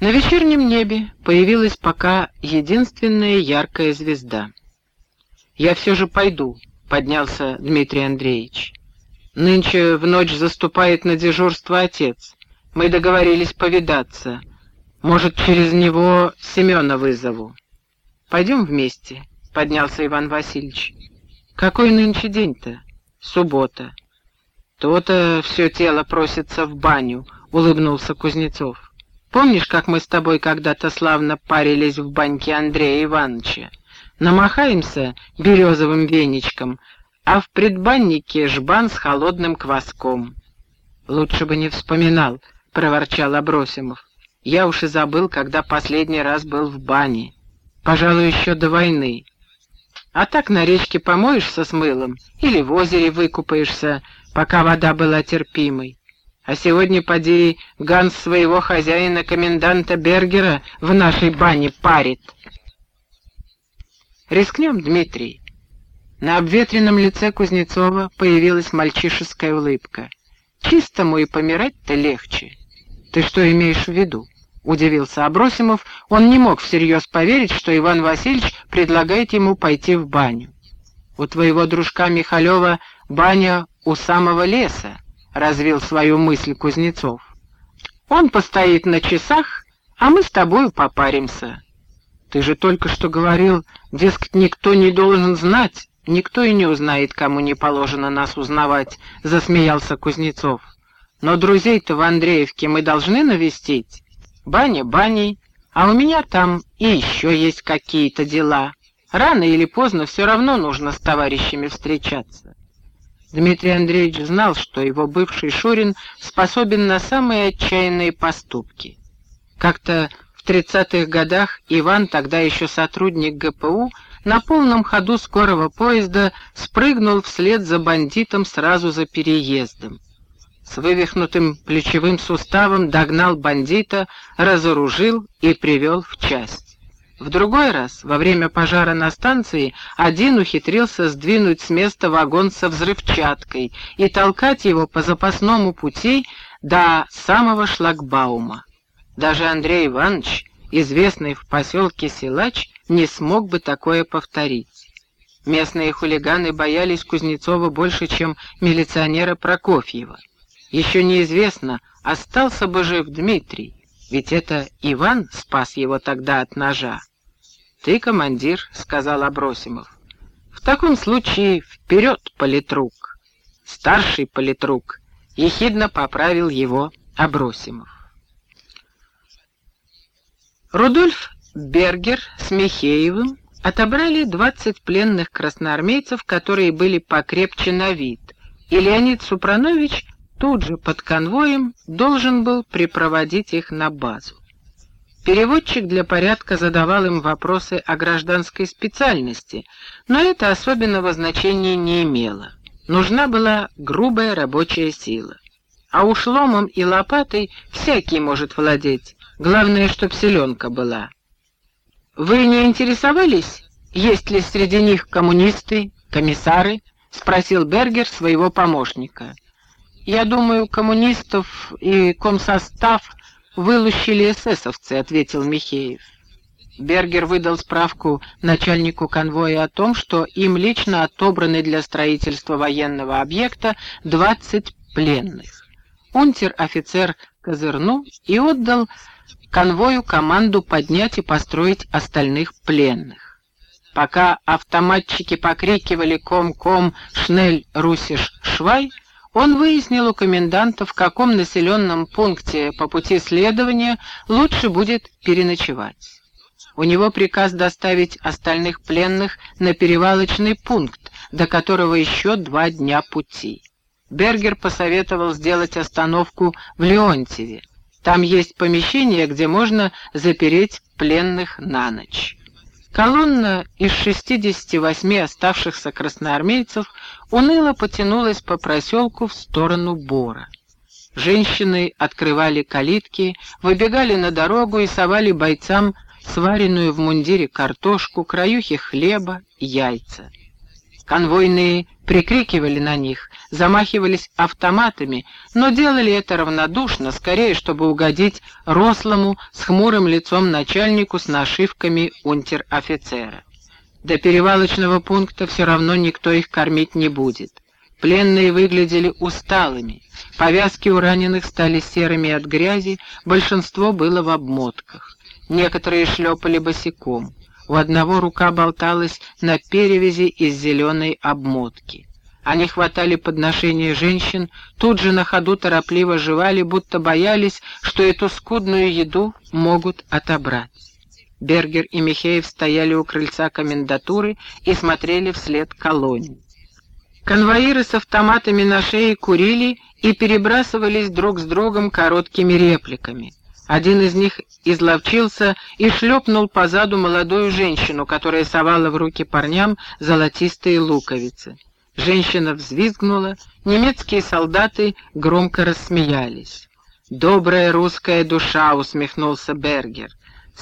На вечернем небе появилась пока единственная яркая звезда. «Я все же пойду», — поднялся Дмитрий Андреевич. «Нынче в ночь заступает на дежурство отец. Мы договорились повидаться. Может, через него Семена вызову». «Пойдем вместе», — поднялся Иван Васильевич. «Какой нынче день-то?» «Суббота». «То-то все тело просится в баню», — улыбнулся Кузнецов. «Помнишь, как мы с тобой когда-то славно парились в баньке Андрея Ивановича? Намахаемся березовым веничком, а в предбаннике жбан с холодным кваском». «Лучше бы не вспоминал», — проворчал Абросимов. «Я уж и забыл, когда последний раз был в бане. Пожалуй, еще до войны. А так на речке помоешься с мылом или в озере выкупаешься, пока вода была терпимой. А сегодня, поди, Ганс своего хозяина, коменданта Бергера, в нашей бане парит. Рискнем, Дмитрий. На обветренном лице Кузнецова появилась мальчишеская улыбка. Чистому и помирать-то легче. Ты что имеешь в виду? — удивился Абросимов. Он не мог всерьез поверить, что Иван Васильевич предлагает ему пойти в баню. «У твоего дружка Михалева баня у самого леса», — развил свою мысль Кузнецов. «Он постоит на часах, а мы с тобою попаримся». «Ты же только что говорил, дескать, никто не должен знать, никто и не узнает, кому не положено нас узнавать», — засмеялся Кузнецов. «Но друзей-то в Андреевке мы должны навестить». Баня баней, а у меня там и еще есть какие-то дела. Рано или поздно все равно нужно с товарищами встречаться. Дмитрий Андреевич знал, что его бывший Шурин способен на самые отчаянные поступки. Как-то в 30-х годах Иван, тогда еще сотрудник ГПУ, на полном ходу скорого поезда спрыгнул вслед за бандитом сразу за переездом с вывихнутым плечевым суставом догнал бандита, разоружил и привел в часть. В другой раз, во время пожара на станции, один ухитрился сдвинуть с места вагон со взрывчаткой и толкать его по запасному пути до самого шлагбаума. Даже Андрей Иванович, известный в поселке Силач, не смог бы такое повторить. Местные хулиганы боялись Кузнецова больше, чем милиционера Прокофьева. Еще неизвестно, остался бы жив Дмитрий, ведь это Иван спас его тогда от ножа. «Ты командир», — сказал Абросимов. «В таком случае вперед, политрук!» Старший политрук ехидно поправил его Абросимов. Рудольф Бергер с Михеевым отобрали 20 пленных красноармейцев, которые были покрепче на вид, и Леонид Супранович тут же под конвоем должен был припроводить их на базу. Переводчик для порядка задавал им вопросы о гражданской специальности, но это особенного значения не имело. Нужна была грубая рабочая сила. А уж ломом и лопатой всякий может владеть, главное, чтоб селенка была. «Вы не интересовались, есть ли среди них коммунисты, комиссары?» — спросил Бергер своего помощника. «Я думаю, коммунистов и комсостав вылущили эсэсовцы», — ответил Михеев. Бергер выдал справку начальнику конвоя о том, что им лично отобраны для строительства военного объекта 20 пленных. Унтер-офицер козырнул и отдал конвою команду поднять и построить остальных пленных. Пока автоматчики покрикивали «Ком-ком! Шнель! Русиш! Швай!», он выяснил у коменданта, в каком населенном пункте по пути следования лучше будет переночевать. У него приказ доставить остальных пленных на перевалочный пункт, до которого еще два дня пути. Бергер посоветовал сделать остановку в Леонтьеве. Там есть помещение, где можно запереть пленных на ночь. Колонна из 68 оставшихся красноармейцев уныло потянулась по проселку в сторону Бора. Женщины открывали калитки, выбегали на дорогу и совали бойцам сваренную в мундире картошку, краюхи хлеба, яйца. Конвойные прикрикивали на них, замахивались автоматами, но делали это равнодушно, скорее, чтобы угодить рослому с хмурым лицом начальнику с нашивками унтер-офицера. До перевалочного пункта все равно никто их кормить не будет. Пленные выглядели усталыми, повязки у раненых стали серыми от грязи, большинство было в обмотках. Некоторые шлепали босиком. У одного рука болталась на перевязи из зеленой обмотки. Они хватали подношения женщин, тут же на ходу торопливо жевали, будто боялись, что эту скудную еду могут отобрать. Бергер и Михеев стояли у крыльца комендатуры и смотрели вслед колонне. Конвоиры с автоматами на шее курили и перебрасывались друг с другом короткими репликами. Один из них изловчился и шлепнул по заду молодую женщину, которая совала в руки парням золотистые луковицы. Женщина взвизгнула, немецкие солдаты громко рассмеялись. «Добрая русская душа», — усмехнулся Бергер.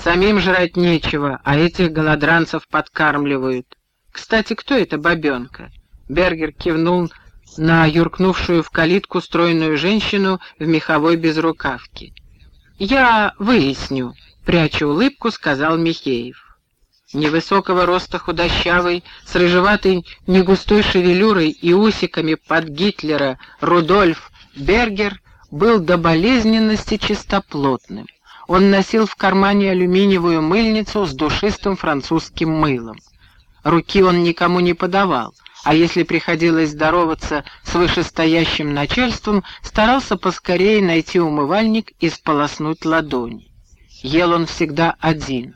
«Самим жрать нечего, а этих голодранцев подкармливают. Кстати, кто эта бабенка?» Бергер кивнул на юркнувшую в калитку стройную женщину в меховой безрукавке. «Я выясню», — пряча улыбку, сказал Михеев. Невысокого роста худощавый, с рыжеватой негустой шевелюрой и усиками под Гитлера Рудольф Бергер был до болезненности чистоплотным. Он носил в кармане алюминиевую мыльницу с душистым французским мылом. Руки он никому не подавал, а если приходилось здороваться с вышестоящим начальством, старался поскорее найти умывальник и сполоснуть ладони. Ел он всегда один.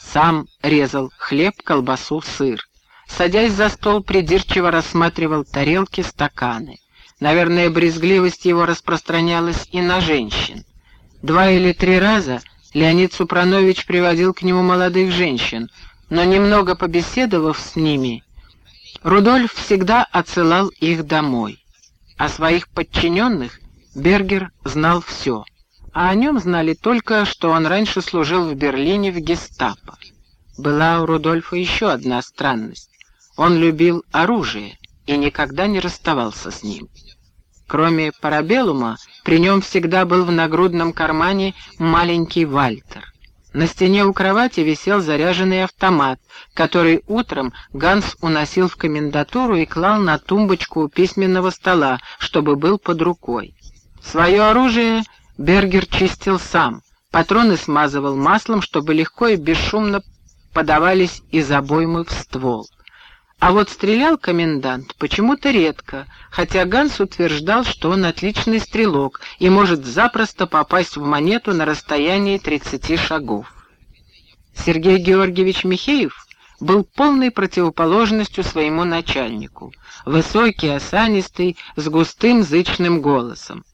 Сам резал хлеб, колбасу, сыр. Садясь за стол, придирчиво рассматривал тарелки, стаканы. Наверное, брезгливость его распространялась и на женщин. Два или три раза Леонид Супранович приводил к нему молодых женщин, но немного побеседовав с ними, Рудольф всегда отсылал их домой. О своих подчиненных Бергер знал все, а о нем знали только, что он раньше служил в Берлине в гестапо. Была у Рудольфа еще одна странность. Он любил оружие и никогда не расставался с ним. Кроме парабеллума, при нем всегда был в нагрудном кармане маленький Вальтер. На стене у кровати висел заряженный автомат, который утром Ганс уносил в комендатуру и клал на тумбочку у письменного стола, чтобы был под рукой. Свое оружие Бергер чистил сам, патроны смазывал маслом, чтобы легко и бесшумно подавались из обоймы в ствол. А вот стрелял комендант почему-то редко, хотя Ганс утверждал, что он отличный стрелок и может запросто попасть в монету на расстоянии 30 шагов. Сергей Георгиевич Михеев был полной противоположностью своему начальнику. Высокий, осанистый, с густым зычным голосом.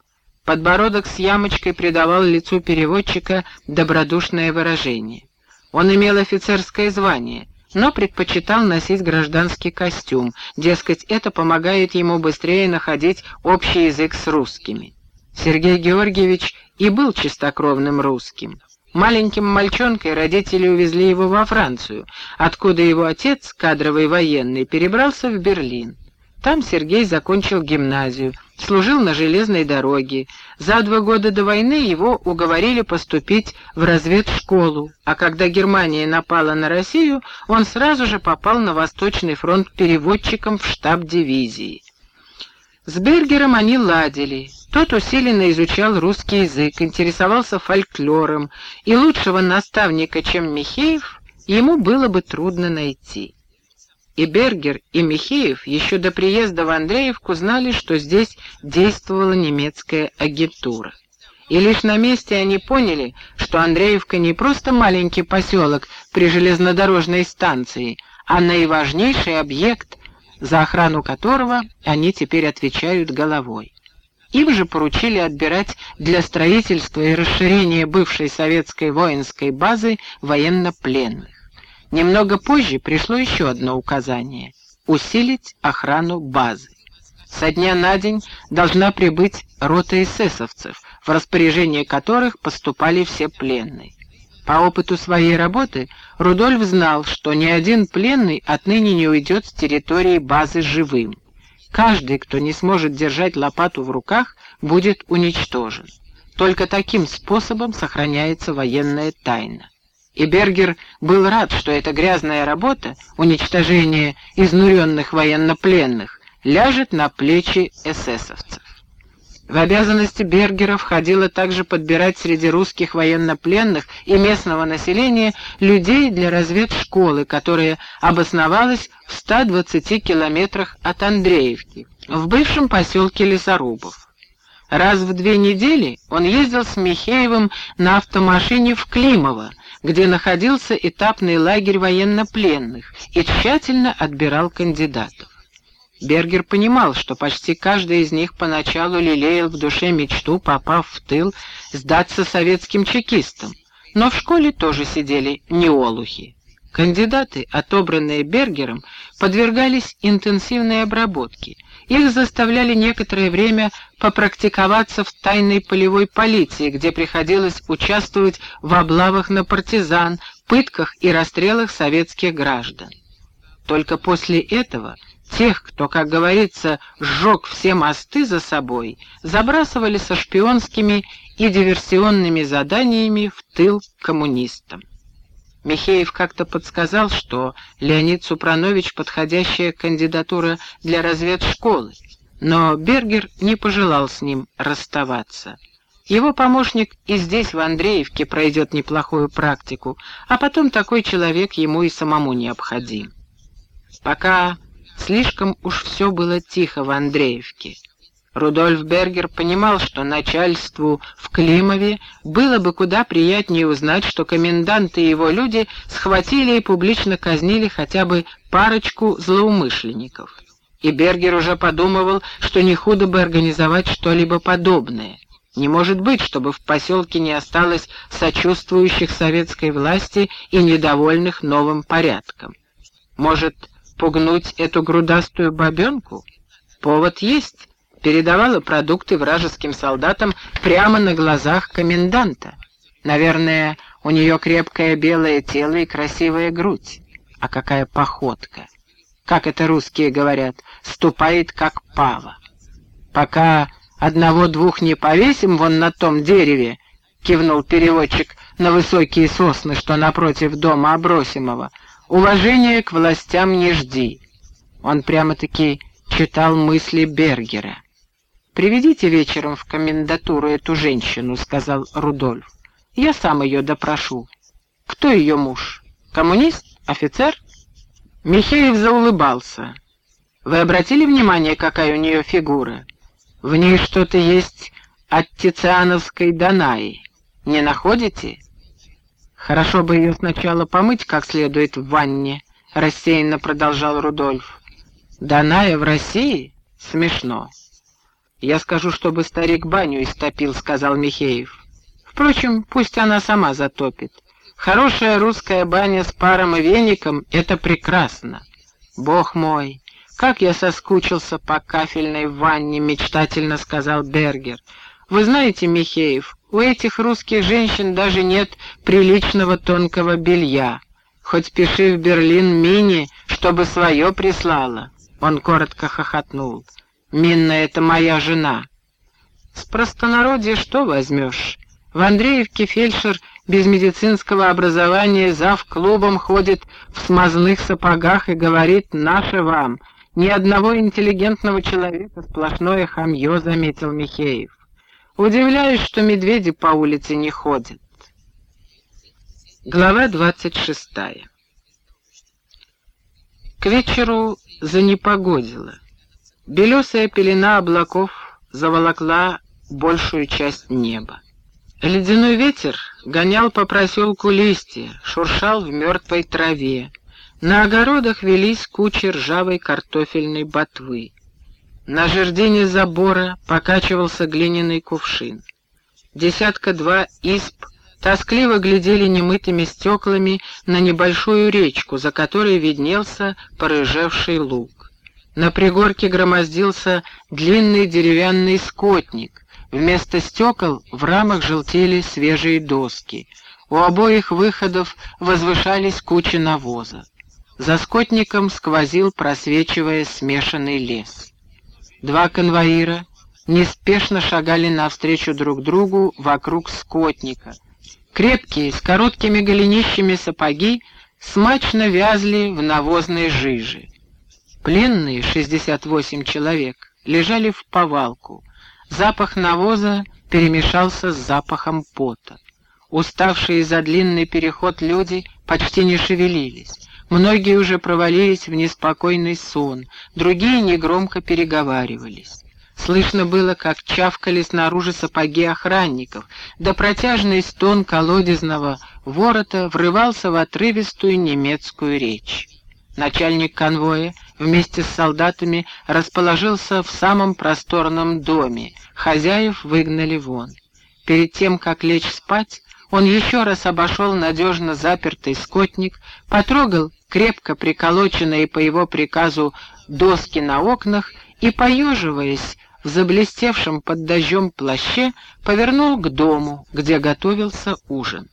Подбородок с ямочкой придавал лицу переводчика добродушное выражение. Он имел офицерское звание — но предпочитал носить гражданский костюм, дескать, это помогает ему быстрее находить общий язык с русскими. Сергей Георгиевич и был чистокровным русским. Маленьким мальчонкой родители увезли его во Францию, откуда его отец, кадровый военный, перебрался в Берлин. Там Сергей закончил гимназию, служил на железной дороге. За два года до войны его уговорили поступить в разведшколу, а когда Германия напала на Россию, он сразу же попал на Восточный фронт переводчиком в штаб дивизии. С Бергером они ладили. Тот усиленно изучал русский язык, интересовался фольклором, и лучшего наставника, чем Михеев, ему было бы трудно найти. И Бергер, и Михеев еще до приезда в Андреевку знали, что здесь действовала немецкая агентура. И лишь на месте они поняли, что Андреевка не просто маленький поселок при железнодорожной станции, а наиважнейший объект, за охрану которого они теперь отвечают головой. Им же поручили отбирать для строительства и расширения бывшей советской воинской базы военнопленных. Немного позже пришло еще одно указание — усилить охрану базы. Со дня на день должна прибыть рота эсэсовцев, в распоряжение которых поступали все пленные. По опыту своей работы Рудольф знал, что ни один пленный отныне не уйдет с территории базы живым. Каждый, кто не сможет держать лопату в руках, будет уничтожен. Только таким способом сохраняется военная тайна. И Бергер был рад, что эта грязная работа, уничтожение изнуренных военнопленных, ляжет на плечи эсэсовцев. В обязанности Бергера входило также подбирать среди русских военнопленных и местного населения людей для разведшколы, которая обосновалась в 120 километрах от Андреевки, в бывшем поселке Лесорубов. Раз в две недели он ездил с Михеевым на автомашине в Климово, где находился этапный лагерь военнопленных, и тщательно отбирал кандидатов. Бергер понимал, что почти каждый из них поначалу лелеял в душе мечту, попав в тыл, сдаться советским чекистам, но в школе тоже сидели неолухи. Кандидаты, отобранные Бергером, подвергались интенсивной обработке. Их заставляли некоторое время попрактиковаться в тайной полевой полиции, где приходилось участвовать в облавах на партизан, пытках и расстрелах советских граждан. Только после этого Тех, кто, как говорится, сжег все мосты за собой, забрасывали со шпионскими и диверсионными заданиями в тыл коммунистам. Михеев как-то подсказал, что Леонид Супранович — подходящая кандидатура для разведшколы, но Бергер не пожелал с ним расставаться. Его помощник и здесь, в Андреевке, пройдет неплохую практику, а потом такой человек ему и самому необходим. Пока Слишком уж все было тихо в Андреевке. Рудольф Бергер понимал, что начальству в Климове было бы куда приятнее узнать, что комендант и его люди схватили и публично казнили хотя бы парочку злоумышленников. И Бергер уже подумывал, что не худо бы организовать что-либо подобное. Не может быть, чтобы в поселке не осталось сочувствующих советской власти и недовольных новым порядком. Может, пугнуть эту грудастую бабенку? Повод есть. Передавала продукты вражеским солдатам прямо на глазах коменданта. Наверное, у нее крепкое белое тело и красивая грудь. А какая походка! Как это русские говорят, ступает как пава. Пока одного-двух не повесим вон на том дереве, кивнул переводчик на высокие сосны, что напротив дома Обросимого, Уважения к властям не жди. Он прямо-таки читал мысли Бергера. «Приведите вечером в комендатуру эту женщину», — сказал Рудольф. «Я сам ее допрошу. Кто ее муж? Коммунист? Офицер?» Михеев заулыбался. «Вы обратили внимание, какая у нее фигура? В ней что-то есть от Тициановской Данаи. Не находите?» «Хорошо бы ее сначала помыть как следует в ванне», — рассеянно продолжал Рудольф. «Даная в России? Смешно». «Я скажу, чтобы старик баню истопил», — сказал Михеев. «Впрочем, пусть она сама затопит. Хорошая русская баня с паром и веником — это прекрасно. Бог мой, как я соскучился по кафельной ванне», — мечтательно сказал Бергер. «Вы знаете, Михеев, у этих русских женщин даже нет приличного тонкого белья. Хоть пиши в Берлин Мини, чтобы свое прислала. Он коротко хохотнул. Минна — это моя жена. С простонародья что возьмешь? В Андреевке фельдшер без медицинского образования зав клубом ходит в смазных сапогах и говорит «наше вам». Ни одного интеллигентного человека сплошное хамье, заметил Михеев. Удивляюсь, что медведи по улице не ходят. Глава двадцать шестая. К вечеру занепогодило. Белесая пелена облаков заволокла большую часть неба. Ледяной ветер гонял по проселку листья, шуршал в мертвой траве. На огородах велись кучи ржавой картофельной ботвы. На жердине забора покачивался глиняный кувшин. Десятка-два исп тоскливо глядели немытыми стеклами на небольшую речку, за которой виднелся порыжевший луг. На пригорке громоздился длинный деревянный скотник. Вместо стекол в рамах желтели свежие доски. У обоих выходов возвышались кучи навоза. За скотником сквозил, просвечивая смешанный лес. Два конвоира неспешно шагали навстречу друг другу вокруг скотника. Крепкие, с короткими голенищами сапоги смачно вязли в навозной жиже. Пленные, 68 человек, лежали в повалку. Запах навоза перемешался с запахом пота. Уставшие за длинный переход люди почти не шевелились. Многие уже провалились в неспокойный сон, другие негромко переговаривались. Слышно было, как чавкали снаружи сапоги охранников, да протяжный стон колодезного ворота врывался в отрывистую немецкую речь. Начальник конвоя вместе с солдатами расположился в самом просторном доме, хозяев выгнали вон. Перед тем, как лечь спать, он еще раз обошел надежно запертый скотник, потрогал крепко приколоченные по его приказу доски на окнах и, поеживаясь в заблестевшем под дождем плаще, повернул к дому, где готовился ужин.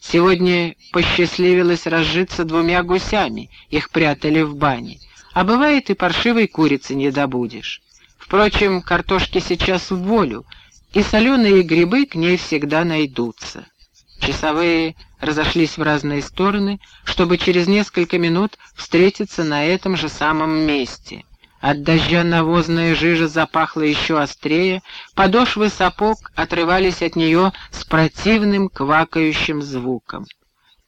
Сегодня посчастливилось разжиться двумя гусями, их прятали в бане. А бывает и паршивой курицы не добудешь. Впрочем, картошки сейчас в волю, и соленые грибы к ней всегда найдутся. Часовые разошлись в разные стороны, чтобы через несколько минут встретиться на этом же самом месте. От дождя навозная жижа запахла еще острее, подошвы сапог отрывались от нее с противным квакающим звуком.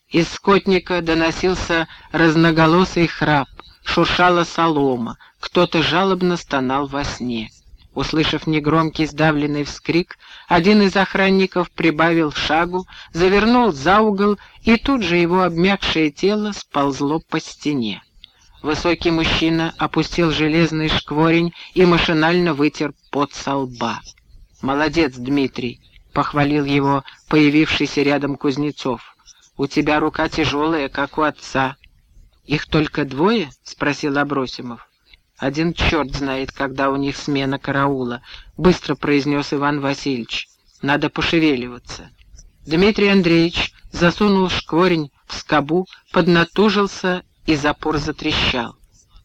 Из скотника доносился разноголосый храп, шуршала солома, кто-то жалобно стонал во сне. Услышав негромкий сдавленный вскрик, один из охранников прибавил шагу, завернул за угол, и тут же его обмякшее тело сползло по стене. Высокий мужчина опустил железный шкворень и машинально вытер пот со лба. «Молодец, Дмитрий!» — похвалил его появившийся рядом Кузнецов. «У тебя рука тяжелая, как у отца». «Их только двое?» — спросил Абросимов. «Один черт знает, когда у них смена караула», — быстро произнес Иван Васильевич. «Надо пошевеливаться». Дмитрий Андреевич засунул шкворень в скобу, поднатужился, и запор затрещал.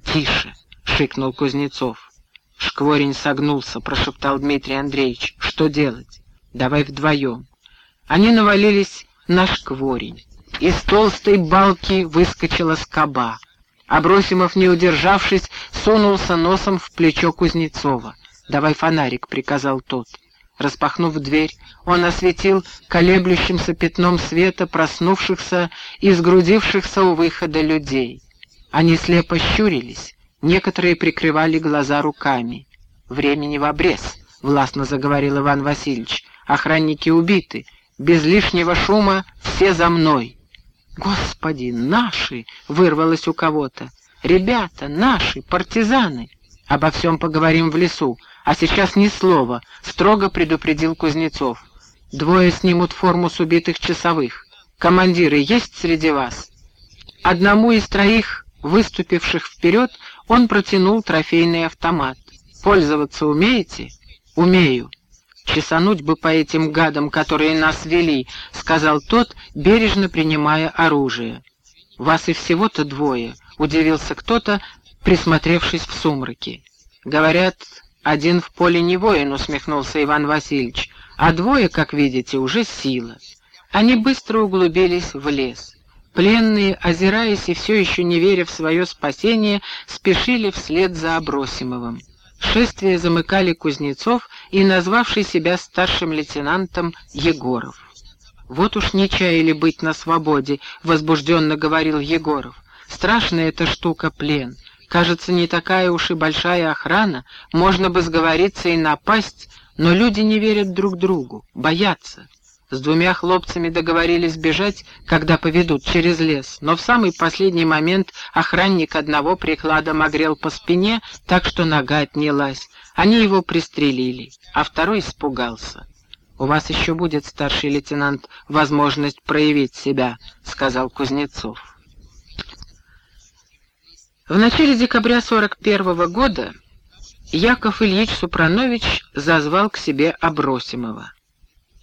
«Тише!» — шикнул Кузнецов. Шкворень согнулся, прошептал Дмитрий Андреевич. «Что делать? Давай вдвоем». Они навалились на шкворень. Из толстой балки выскочила скоба. Абросимов, не удержавшись, сунулся носом в плечо Кузнецова. «Давай фонарик», — приказал тот. Распахнув дверь, он осветил колеблющимся пятном света проснувшихся и сгрудившихся у выхода людей. Они слепо щурились, некоторые прикрывали глаза руками. «Времени в обрез», — властно заговорил Иван Васильевич. «Охранники убиты. Без лишнего шума все за мной». «Господи, наши!» — вырвалось у кого-то. «Ребята, наши, партизаны! Обо всем поговорим в лесу, а сейчас ни слова», — строго предупредил Кузнецов. «Двое снимут форму с убитых часовых. Командиры есть среди вас?» Одному из троих, выступивших вперед, он протянул трофейный автомат. «Пользоваться умеете?» «Умею». «Чесануть бы по этим гадам, которые нас вели», — сказал тот, бережно принимая оружие. «Вас и всего-то двое», — удивился кто-то, присмотревшись в сумраке. «Говорят, один в поле не воин», — усмехнулся Иван Васильевич, «а двое, как видите, уже сила». Они быстро углубились в лес. Пленные, озираясь и все еще не веря в свое спасение, спешили вслед за Абросимовым. Шествие замыкали Кузнецов и назвавший себя старшим лейтенантом Егоров. «Вот уж не чаяли быть на свободе», — возбужденно говорил Егоров. «Страшная эта штука плен. Кажется, не такая уж и большая охрана, можно бы сговориться и напасть, но люди не верят друг другу, боятся. С двумя хлопцами договорились бежать, когда поведут через лес, но в самый последний момент охранник одного прикладом огрел по спине, так что нога отнялась. Они его пристрелили, а второй испугался. «У вас еще будет, старший лейтенант, возможность проявить себя», — сказал Кузнецов. В начале декабря 41 -го года Яков Ильич Супранович зазвал к себе Абросимова.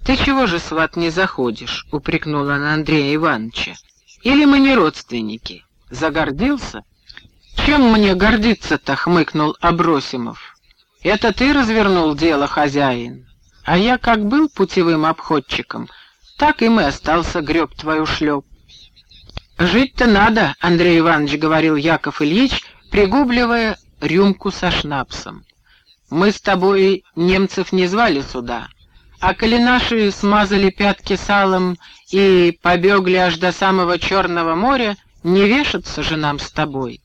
«Ты чего же, сват, не заходишь?» — упрекнула она Андрея Ивановича. «Или мы не родственники? Загордился?» «Чем мне гордиться-то?» — хмыкнул Абросимов. «Это ты развернул дело, хозяин. А я как был путевым обходчиком, так и мы остался греб твою шлеп». «Жить-то надо», — Андрей Иванович говорил Яков Ильич, пригубливая рюмку со шнапсом. «Мы с тобой немцев не звали сюда, а коли наши смазали пятки салом и побегли аж до самого Черного моря, не вешаться же нам с тобой.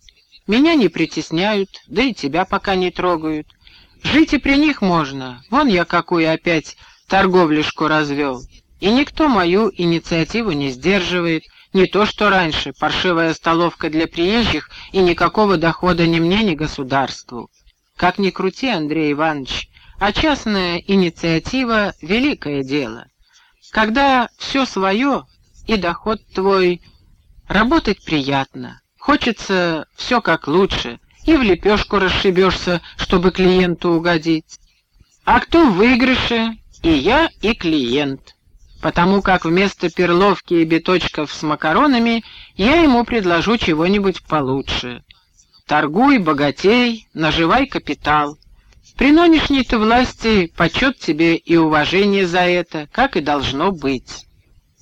Меня не притесняют, да и тебя пока не трогают. Жить и при них можно, вон я какую опять торговлюшку развел. И никто мою инициативу не сдерживает, не то что раньше, паршивая столовка для приезжих и никакого дохода ни мне, ни государству. Как ни крути, Андрей Иванович, а частная инициатива — великое дело. Когда все свое и доход твой, работать приятно. Хочется все как лучше, и в лепешку расшибешься, чтобы клиенту угодить. А кто в выигрыше? И я, и клиент. Потому как вместо перловки и биточков с макаронами я ему предложу чего-нибудь получше. Торгуй, богатей, наживай капитал. При нынешней-то власти почет тебе и уважение за это, как и должно быть.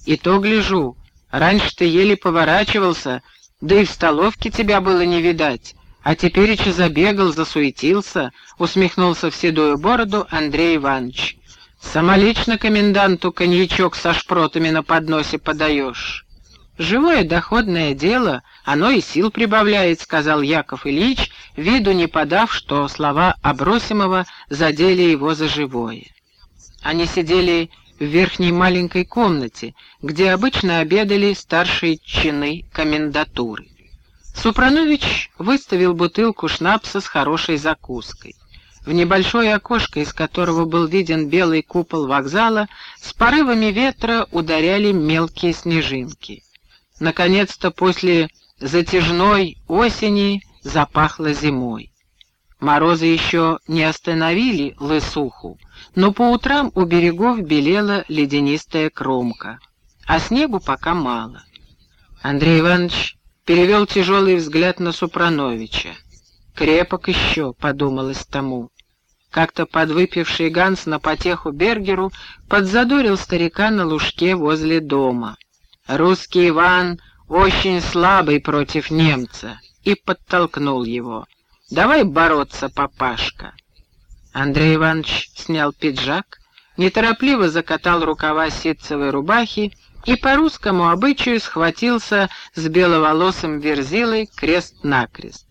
И то гляжу, раньше ты еле поворачивался, да и в столовке тебя было не видать, а теперь еще забегал, засуетился, усмехнулся в седую бороду Андрей Иванович. Самолично коменданту коньячок со шпротами на подносе подаешь. «Живое доходное дело, оно и сил прибавляет», — сказал Яков Ильич, виду не подав, что слова Абросимова задели его за живое. Они сидели в верхней маленькой комнате, где обычно обедали старшие чины комендатуры. Супранович выставил бутылку шнапса с хорошей закуской. В небольшое окошко, из которого был виден белый купол вокзала, с порывами ветра ударяли мелкие снежинки. Наконец-то после затяжной осени запахло зимой. Морозы еще не остановили лысуху, но по утрам у берегов белела ледянистая кромка, а снегу пока мало. Андрей Иванович перевел тяжелый взгляд на Супрановича. «Крепок еще», — подумалось тому. Как-то подвыпивший Ганс на потеху Бергеру подзадорил старика на лужке возле дома. Русский Иван очень слабый против немца и подтолкнул его. «Давай бороться, папашка!» Андрей Иванович снял пиджак, неторопливо закатал рукава ситцевой рубахи и по русскому обычаю схватился с беловолосым верзилой крест-накрест.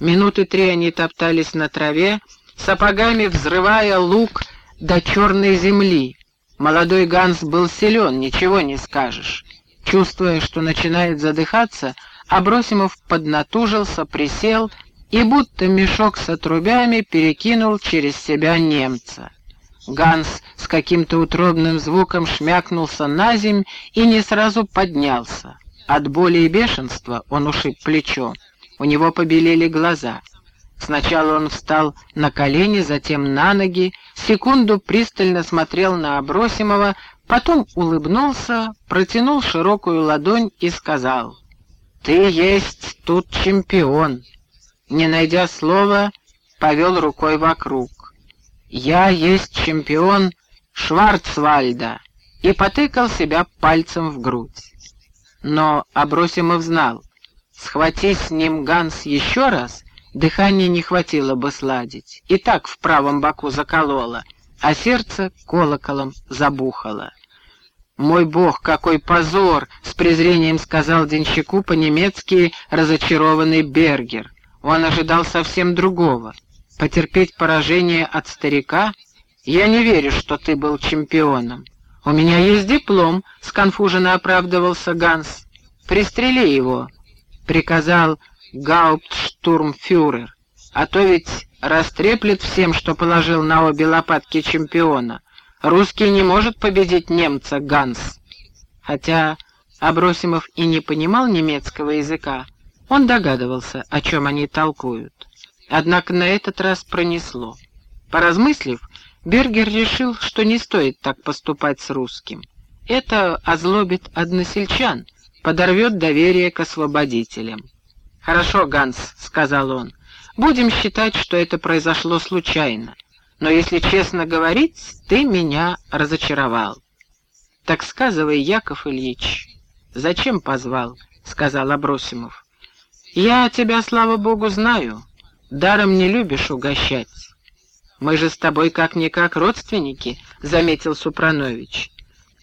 Минуты три они топтались на траве, сапогами взрывая лук до черной земли. Молодой Ганс был силен, ничего не скажешь. Чувствуя, что начинает задыхаться, Абросимов поднатужился, присел и, будто мешок с отрубями, перекинул через себя немца. Ганс с каким-то утробным звуком шмякнулся на земь и не сразу поднялся. От боли и бешенства он ушиб плечо. У него побелели глаза. Сначала он встал на колени, затем на ноги, секунду пристально смотрел на Абросимова, Потом улыбнулся, протянул широкую ладонь и сказал, «Ты есть тут чемпион». Не найдя слова, повел рукой вокруг. «Я есть чемпион Шварцвальда» и потыкал себя пальцем в грудь. Но Абросимов знал, схватись с ним Ганс еще раз, дыхания не хватило бы сладить, и так в правом боку закололо, а сердце колоколом забухало. «Мой бог, какой позор!» — с презрением сказал денщику по-немецки разочарованный Бергер. Он ожидал совсем другого. Потерпеть поражение от старика? Я не верю, что ты был чемпионом. У меня есть диплом, — сконфуженно оправдывался Ганс. Пристрели его, — приказал гауптштурмфюрер. А то ведь растреплет всем, что положил на обе лопатки чемпиона. Русский не может победить немца, Ганс. Хотя Абросимов и не понимал немецкого языка, он догадывался, о чем они толкуют. Однако на этот раз пронесло. Поразмыслив, Бергер решил, что не стоит так поступать с русским. Это озлобит односельчан, подорвет доверие к освободителям. «Хорошо, Ганс», — сказал он, — «будем считать, что это произошло случайно. Но если честно говорить, ты меня разочаровал». «Так сказывай, Яков Ильич, зачем позвал?» — сказал Абросимов. «Я тебя, слава богу, знаю. Даром не любишь угощать. Мы же с тобой как-никак родственники», — заметил Супранович.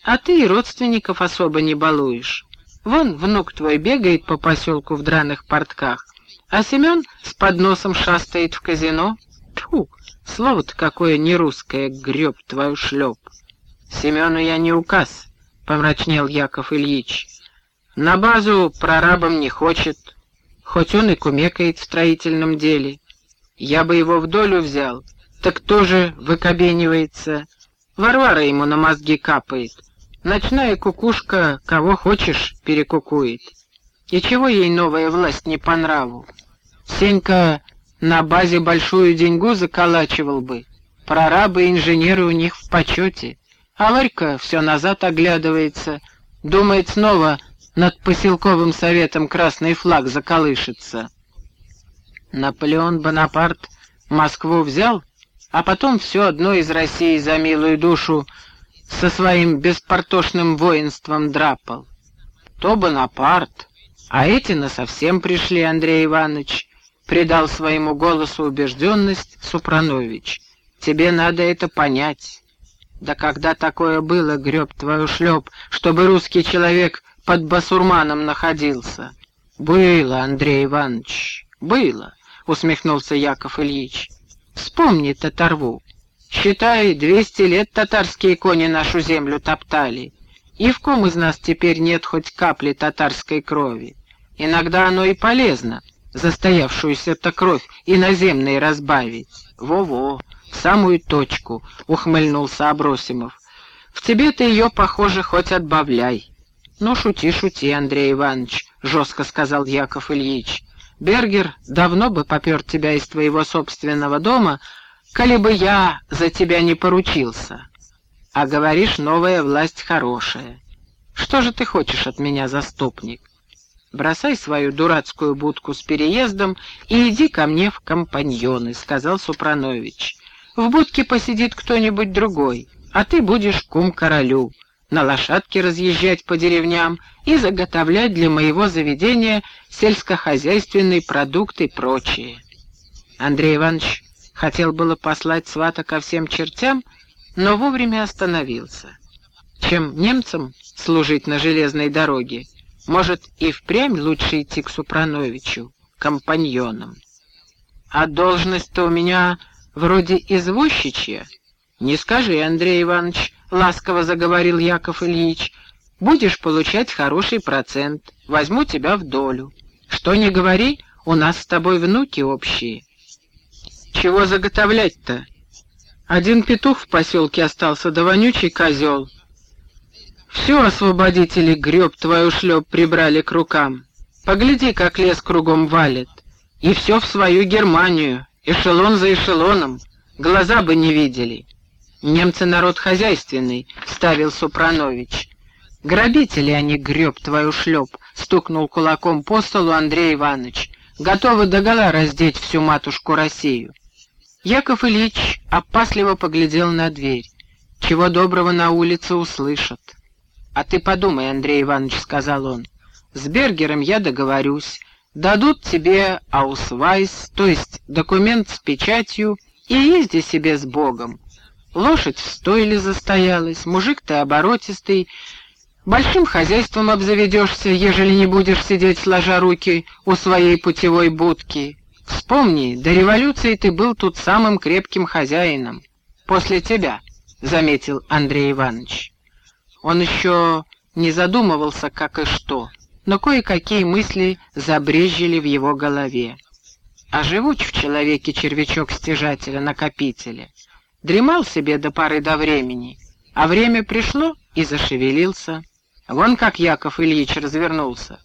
«А ты и родственников особо не балуешь. Вон внук твой бегает по поселку в драных портках, а Семен с подносом шастает в казино. Тьфу, слово-то какое не русское, греб твою шлеп». «Семену я не указ», — помрачнел Яков Ильич. «На базу прорабом не хочет, хоть он и кумекает в строительном деле. Я бы его в долю взял, так тоже выкобенивается. Варвара ему на мозги капает. Ночная кукушка кого хочешь перекукует. И чего ей новая власть не по нраву? Сенька на базе большую деньгу заколачивал бы. Прорабы и инженеры у них в почете. А Варька все назад оглядывается, думает снова над поселковым советом красный флаг заколышется. Наполеон Бонапарт Москву взял, а потом все одно из России за милую душу со своим беспортошным воинством драпал. То Бонапарт, а эти насовсем пришли, Андрей Иванович, придал своему голосу убежденность Супранович. Тебе надо это понять. Да когда такое было, греб твою шлеп, чтобы русский человек под басурманом находился? Было, Андрей Иванович, было, усмехнулся Яков Ильич. Вспомни татарву. Считай, двести лет татарские кони нашу землю топтали. И в ком из нас теперь нет хоть капли татарской крови? Иногда оно и полезно, застоявшуюся-то кровь иноземной разбавить. Во-во, в самую точку, ухмыльнулся Абросимов. В тебе ты ее, похоже, хоть отбавляй. Ну, шути, шути, Андрей Иванович, жестко сказал Яков Ильич. Бергер давно бы попер тебя из твоего собственного дома, коли бы я за тебя не поручился. А говоришь, новая власть хорошая. Что же ты хочешь от меня, заступник? Бросай свою дурацкую будку с переездом и иди ко мне в компаньоны, — сказал Супранович. В будке посидит кто-нибудь другой, а ты будешь кум королю на лошадке разъезжать по деревням и заготовлять для моего заведения сельскохозяйственный продукт и прочее. Андрей Иванович хотел было послать свата ко всем чертям, но вовремя остановился. Чем немцам служить на железной дороге, может, и впрямь лучше идти к Супрановичу, компаньонам. А должность-то у меня вроде извозчичья. Не скажи, Андрей Иванович, — ласково заговорил Яков Ильич, — «будешь получать хороший процент, возьму тебя в долю. Что не говори, у нас с тобой внуки общие». «Чего заготовлять-то? Один петух в поселке остался, да вонючий козел. Все освободители греб твою шлеп прибрали к рукам. Погляди, как лес кругом валит. И все в свою Германию, эшелон за эшелоном, глаза бы не видели». «Немцы народ хозяйственный», — ставил Супранович. «Грабители они, греб твою шлеп», — стукнул кулаком по столу Андрей Иванович. «Готовы догола раздеть всю матушку Россию». Яков Ильич опасливо поглядел на дверь. «Чего доброго на улице услышат». «А ты подумай, Андрей Иванович», — сказал он. «С Бергером я договорюсь. Дадут тебе аусвайс, то есть документ с печатью, и езди себе с Богом. Лошадь в стойле застоялась, мужик ты оборотистый, большим хозяйством обзаведешься, ежели не будешь сидеть сложа руки у своей путевой будки. Вспомни, до революции ты был тут самым крепким хозяином. После тебя, — заметил Андрей Иванович. Он еще не задумывался, как и что, но кое-какие мысли забрежили в его голове. А живуч в человеке червячок стяжателя-накопителя — Дремал себе до поры до времени, а время пришло и зашевелился. Вон как Яков Ильич развернулся.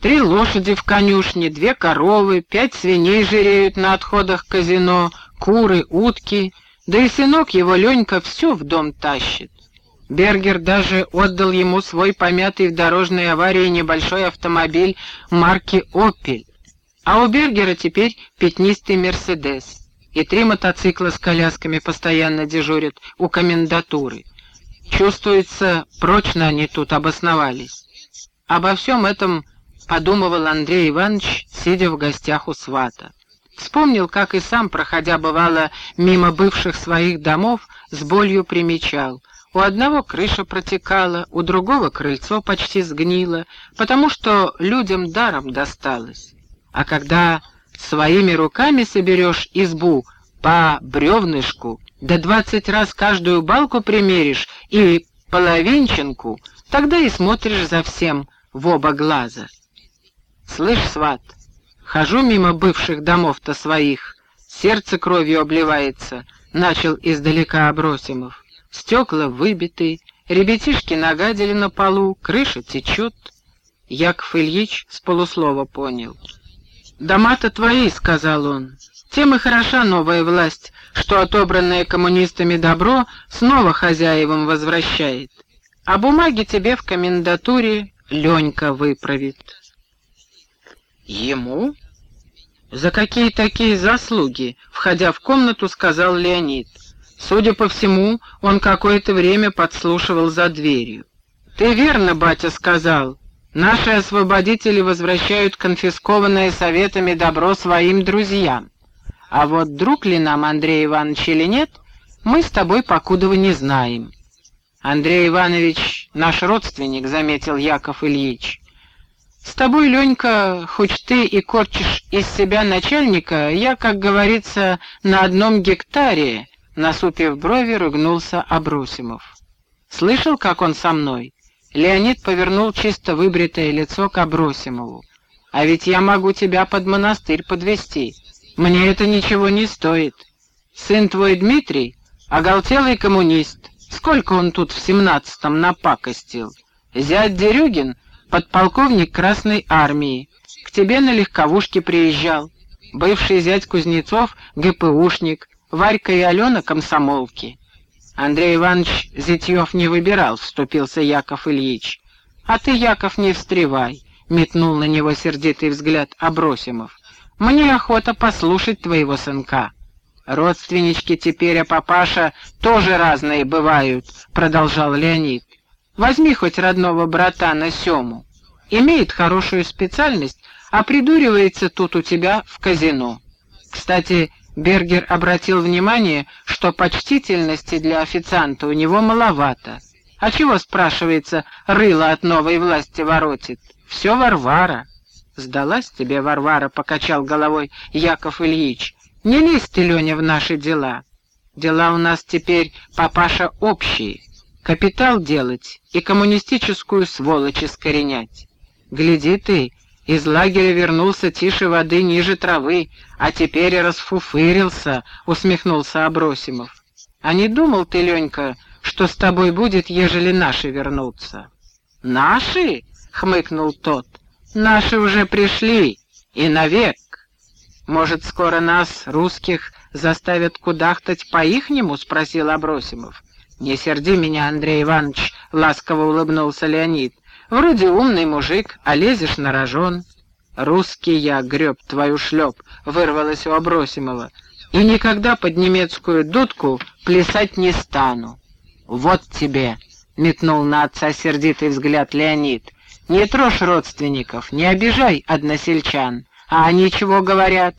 Три лошади в конюшне, две коровы, пять свиней жиреют на отходах казино, куры, утки, Да и сынок его, Ленька, все в дом тащит. Бергер даже отдал ему свой помятый в дорожной аварии небольшой автомобиль марки «Опель». А у Бергера теперь пятнистый «Мерседес». И три мотоцикла с колясками постоянно дежурят у комендатуры. Чувствуется, прочно они тут обосновались. Обо всем этом подумывал Андрей Иванович, сидя в гостях у свата. Вспомнил, как и сам, проходя бывало мимо бывших своих домов, с болью примечал. У одного крыша протекала, у другого крыльцо почти сгнило, потому что людям даром досталось. А когда своими руками соберешь избу по бревнышку, да двадцать раз каждую балку примеришь и половинчинку, тогда и смотришь за всем в оба глаза. Слышь, сват, хожу мимо бывших домов-то своих, сердце кровью обливается, начал издалека Абросимов. Стекла выбиты, ребятишки нагадили на полу, крыша течет. Яков Ильич с полуслова понял. «Дома-то твои», — сказал он. «Тем и хороша новая власть, что отобранное коммунистами добро снова хозяевам возвращает. А бумаги тебе в комендатуре Ленька выправит». «Ему?» «За какие такие заслуги?» — входя в комнату, сказал Леонид. Судя по всему, он какое-то время подслушивал за дверью. «Ты верно, батя, сказал. Наши освободители возвращают конфискованное советами добро своим друзьям. А вот друг ли нам Андрей Иванович или нет, мы с тобой покудова не знаем». «Андрей Иванович наш родственник», — заметил Яков Ильич. «С тобой, Ленька, хоть ты и корчишь из себя начальника, я, как говорится, на одном гектаре, Насупив брови, ругнулся Абрусимов. «Слышал, как он со мной?» Леонид повернул чисто выбритое лицо к Абросимову. «А ведь я могу тебя под монастырь подвести. Мне это ничего не стоит. Сын твой Дмитрий — оголтелый коммунист. Сколько он тут в семнадцатом напакостил? Зять Дерюгин — подполковник Красной Армии. К тебе на легковушке приезжал. Бывший зять Кузнецов — ГПУшник. Варька и Алена — комсомолки. Андрей Иванович Зятьев не выбирал, вступился Яков Ильич. А ты, Яков, не встревай, метнул на него сердитый взгляд Абросимов. Мне охота послушать твоего сынка. Родственнички теперь, а папаша тоже разные бывают, продолжал Леонид. Возьми хоть родного брата на Сему. Имеет хорошую специальность, а придуривается тут у тебя в казино. Кстати, Бергер обратил внимание, что почтительности для официанта у него маловато. А чего, спрашивается, рыло от новой власти воротит? Все Варвара. Сдалась тебе, Варвара, покачал головой Яков Ильич. Не лезь ты, Леня, в наши дела. Дела у нас теперь, папаша, общие. Капитал делать и коммунистическую сволочь искоренять. Гляди ты, из лагеря вернулся тише воды ниже травы, а теперь и расфуфырился, — усмехнулся Абросимов. А не думал ты, Ленька, что с тобой будет, ежели наши вернутся? Наши? — хмыкнул тот. Наши уже пришли, и навек. Может, скоро нас, русских, заставят кудахтать по-ихнему? — спросил Абросимов. «Не серди меня, Андрей Иванович», — ласково улыбнулся Леонид. Вроде умный мужик, а лезешь на рожон. Русский я, греб твою шлеп, вырвалось у Абросимова. И никогда под немецкую дудку плясать не стану. Вот тебе, метнул на отца сердитый взгляд Леонид. Не трожь родственников, не обижай односельчан. А они чего говорят?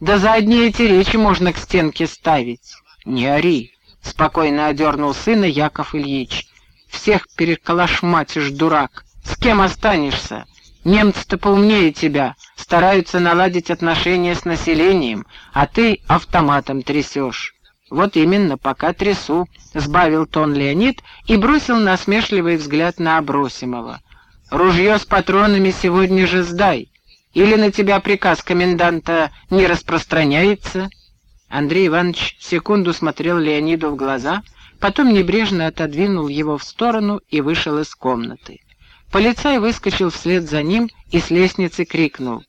Да за одни эти речи можно к стенке ставить. Не ори, спокойно одернул сына Яков Ильич. Всех переколошматишь, дурак. С кем останешься? Немцы-то поумнее тебя, стараются наладить отношения с населением, а ты автоматом трясешь. Вот именно, пока трясу, сбавил тон Леонид и бросил насмешливый взгляд на Абросимова. Ружье с патронами сегодня же сдай, или на тебя приказ коменданта не распространяется? Андрей Иванович секунду смотрел Леониду в глаза, потом небрежно отодвинул его в сторону и вышел из комнаты. Полицай выскочил вслед за ним и с лестницы крикнул.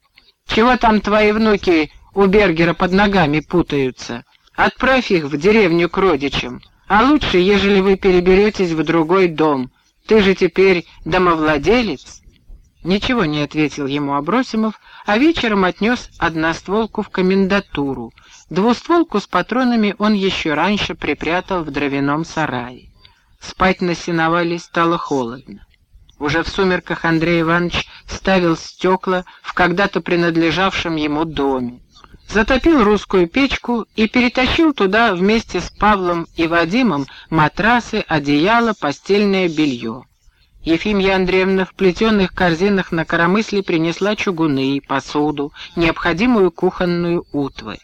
«Чего там твои внуки у Бергера под ногами путаются? Отправь их в деревню к родичам, а лучше, ежели вы переберетесь в другой дом. Ты же теперь домовладелец». Ничего не ответил ему Абросимов, а вечером отнес одностволку в комендатуру. Двустволку с патронами он еще раньше припрятал в дровяном сарае. Спать на сеновале стало холодно. Уже в сумерках Андрей Иванович ставил стекла в когда-то принадлежавшем ему доме. Затопил русскую печку и перетащил туда вместе с Павлом и Вадимом матрасы, одеяло, постельное белье. Ефимья Андреевна в плетеных корзинах на коромысле принесла чугуны, посуду, необходимую кухонную утварь.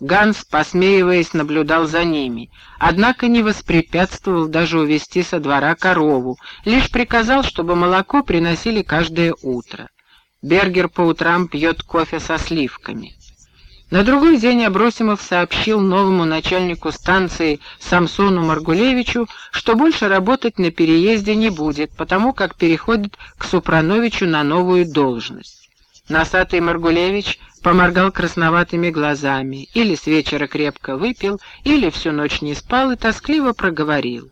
Ганс, посмеиваясь, наблюдал за ними, однако не воспрепятствовал даже увести со двора корову, лишь приказал, чтобы молоко приносили каждое утро. Бергер по утрам пьет кофе со сливками. На другой день Абросимов сообщил новому начальнику станции Самсону Маргулевичу, что больше работать на переезде не будет, потому как переходит к Супрановичу на новую должность. Носатый Маргулевич поморгал красноватыми глазами, или с вечера крепко выпил, или всю ночь не спал и тоскливо проговорил.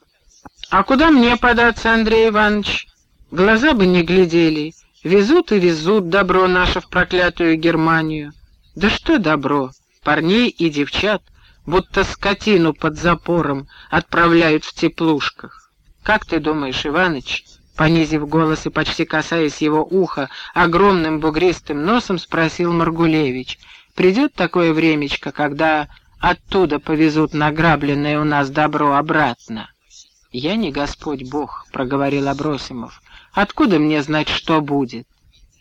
«А куда мне податься, Андрей Иванович? Глаза бы не глядели. Везут и везут добро наше в проклятую Германию. Да что добро, парней и девчат, будто скотину под запором отправляют в теплушках. Как ты думаешь, Иваныч, понизив голос и почти касаясь его уха, огромным бугристым носом спросил Маргулевич, придет такое времечко, когда оттуда повезут награбленное у нас добро обратно? «Я не Господь Бог», — проговорил Абросимов. «Откуда мне знать, что будет?»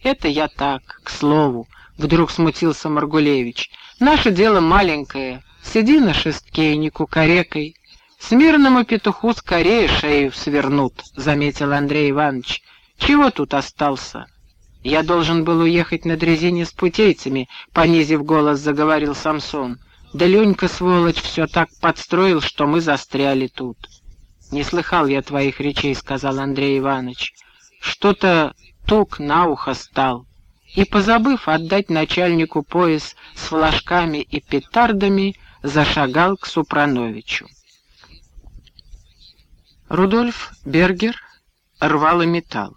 «Это я так, к слову», — вдруг смутился Маргулевич. «Наше дело маленькое. Сиди на шестке, не кукарекай. Смирному петуху скорее шею свернут», — заметил Андрей Иванович. «Чего тут остался?» «Я должен был уехать на дрезине с путейцами», — понизив голос, заговорил Самсон. «Да Ленька, сволочь, все так подстроил, что мы застряли тут». «Не слыхал я твоих речей», — сказал Андрей Иванович. «Что-то тук на ухо стал и, позабыв отдать начальнику пояс с флажками и петардами, зашагал к Супрановичу. Рудольф Бергер рвал и металл.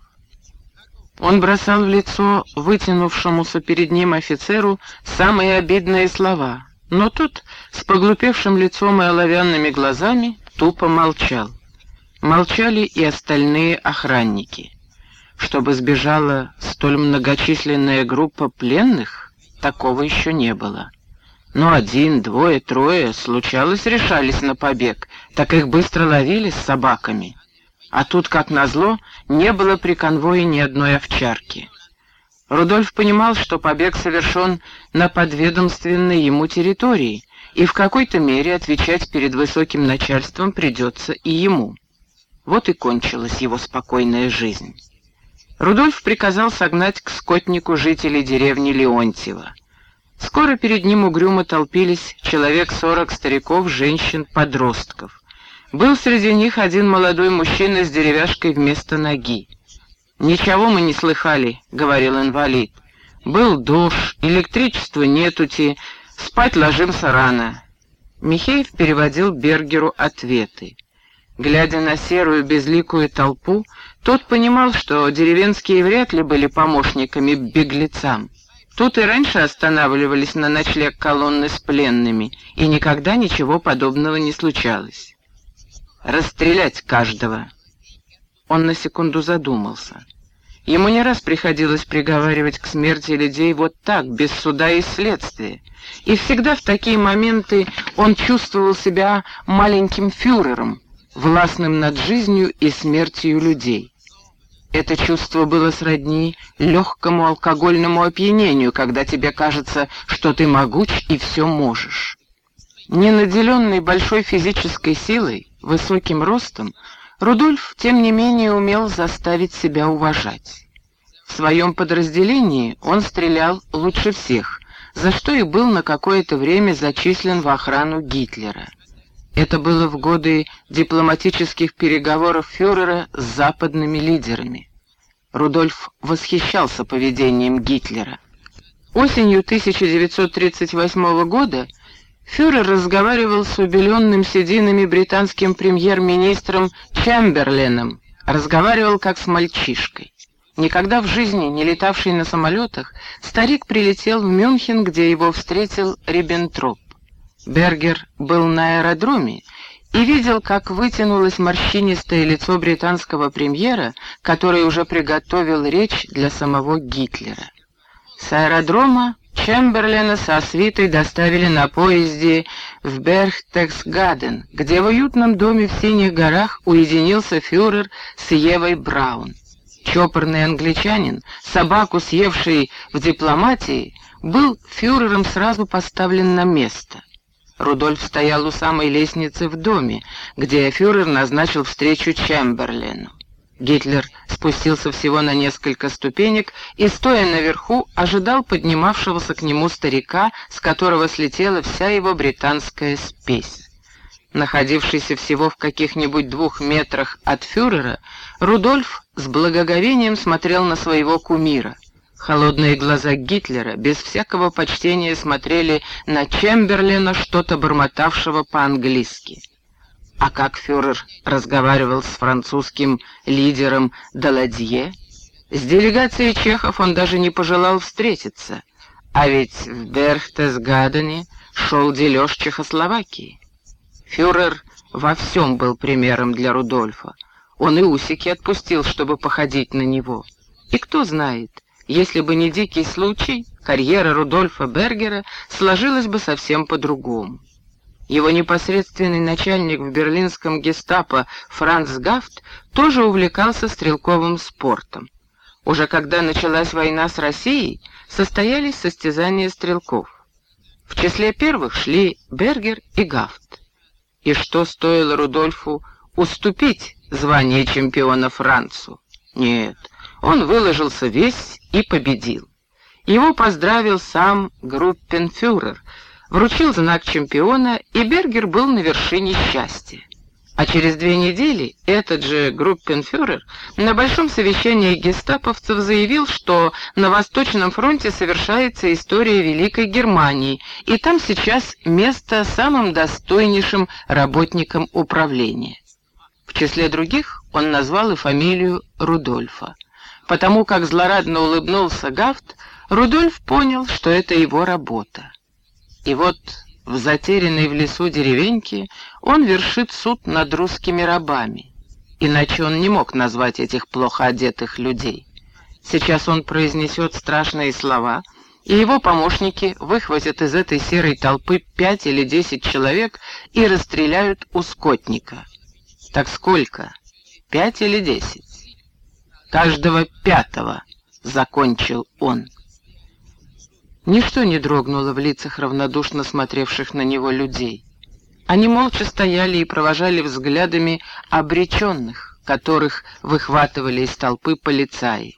Он бросал в лицо вытянувшемуся перед ним офицеру самые обидные слова, но тот с поглупевшим лицом и оловянными глазами тупо молчал. Молчали и остальные охранники чтобы сбежала столь многочисленная группа пленных, такого еще не было. Но один, двое, трое, случалось, решались на побег, так их быстро ловили с собаками. А тут, как назло, не было при конвое ни одной овчарки. Рудольф понимал, что побег совершен на подведомственной ему территории, и в какой-то мере отвечать перед высоким начальством придется и ему. Вот и кончилась его спокойная жизнь. Рудольф приказал согнать к скотнику жителей деревни Леонтьева. Скоро перед ним угрюмо толпились человек сорок стариков, женщин, подростков. Был среди них один молодой мужчина с деревяшкой вместо ноги. «Ничего мы не слыхали», — говорил инвалид. «Был дождь, электричества нетути, спать ложимся рано». Михеев переводил Бергеру ответы. Глядя на серую безликую толпу, тот понимал, что деревенские вряд ли были помощниками беглецам. Тут и раньше останавливались на ночлег колонны с пленными, и никогда ничего подобного не случалось. «Расстрелять каждого!» Он на секунду задумался. Ему не раз приходилось приговаривать к смерти людей вот так, без суда и следствия. И всегда в такие моменты он чувствовал себя маленьким фюрером, властным над жизнью и смертью людей. Это чувство было сродни легкому алкогольному опьянению, когда тебе кажется, что ты могуч и все можешь. Не наделенный большой физической силой, высоким ростом, Рудольф, тем не менее, умел заставить себя уважать. В своем подразделении он стрелял лучше всех, за что и был на какое-то время зачислен в охрану Гитлера. Это было в годы дипломатических переговоров фюрера с западными лидерами. Рудольф восхищался поведением Гитлера. Осенью 1938 года фюрер разговаривал с убеленным сединами британским премьер-министром Чемберленом, разговаривал как с мальчишкой. Никогда в жизни не летавший на самолетах, старик прилетел в Мюнхен, где его встретил Риббентроп. Бергер был на аэродроме и видел, как вытянулось морщинистое лицо британского премьера, который уже приготовил речь для самого Гитлера. С аэродрома Чемберлена со свитой доставили на поезде в Берхтексгаден, где в уютном доме в Синих горах уединился фюрер с Евой Браун. Чопорный англичанин, собаку съевший в дипломатии, был фюрером сразу поставлен на место. Рудольф стоял у самой лестницы в доме, где фюрер назначил встречу Чемберлену. Гитлер спустился всего на несколько ступенек и, стоя наверху, ожидал поднимавшегося к нему старика, с которого слетела вся его британская спесь. Находившийся всего в каких-нибудь двух метрах от фюрера, Рудольф с благоговением смотрел на своего кумира — Холодные глаза Гитлера без всякого почтения смотрели на Чемберлина, что-то бормотавшего по-английски. А как фюрер разговаривал с французским лидером Даладье? С делегацией чехов он даже не пожелал встретиться, а ведь в Берхтесгадене шел дележ Чехословакии. Фюрер во всем был примером для Рудольфа. Он и усики отпустил, чтобы походить на него. И кто знает, если бы не дикий случай, карьера Рудольфа Бергера сложилась бы совсем по-другому. Его непосредственный начальник в берлинском гестапо Франц Гафт тоже увлекался стрелковым спортом. Уже когда началась война с Россией, состоялись состязания стрелков. В числе первых шли Бергер и Гафт. И что стоило Рудольфу уступить звание чемпиона Францу? Нет, он выложился весь и победил. Его поздравил сам группенфюрер, вручил знак чемпиона, и Бергер был на вершине счастья. А через две недели этот же группенфюрер на большом совещании гестаповцев заявил, что на Восточном фронте совершается история Великой Германии, и там сейчас место самым достойнейшим работникам управления. В числе других он назвал и фамилию Рудольфа. Потому как злорадно улыбнулся Гафт, Рудольф понял, что это его работа. И вот в затерянной в лесу деревеньке он вершит суд над русскими рабами. Иначе он не мог назвать этих плохо одетых людей. Сейчас он произнесет страшные слова, и его помощники выхватят из этой серой толпы пять или десять человек и расстреляют у скотника. Так сколько? Пять или десять? Каждого пятого», — закончил он. Ничто не дрогнуло в лицах равнодушно смотревших на него людей. Они молча стояли и провожали взглядами обреченных, которых выхватывали из толпы полицаи.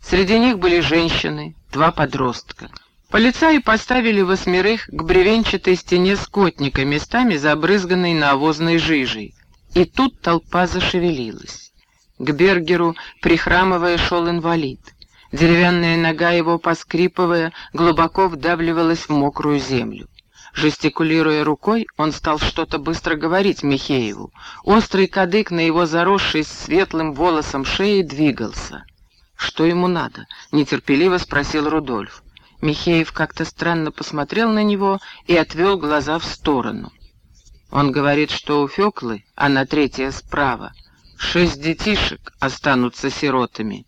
Среди них были женщины, два подростка. Полицаи поставили восьмерых к бревенчатой стене скотника, местами забрызганной навозной жижей. И тут толпа зашевелилась. К Бергеру, прихрамывая, шел инвалид. Деревянная нога его, поскрипывая, глубоко вдавливалась в мокрую землю. Жестикулируя рукой, он стал что-то быстро говорить Михееву. Острый кадык на его заросшей светлым волосом шее двигался. «Что ему надо?» — нетерпеливо спросил Рудольф. Михеев как-то странно посмотрел на него и отвел глаза в сторону. Он говорит, что у Феклы, а на третья справа, шесть детишек останутся сиротами.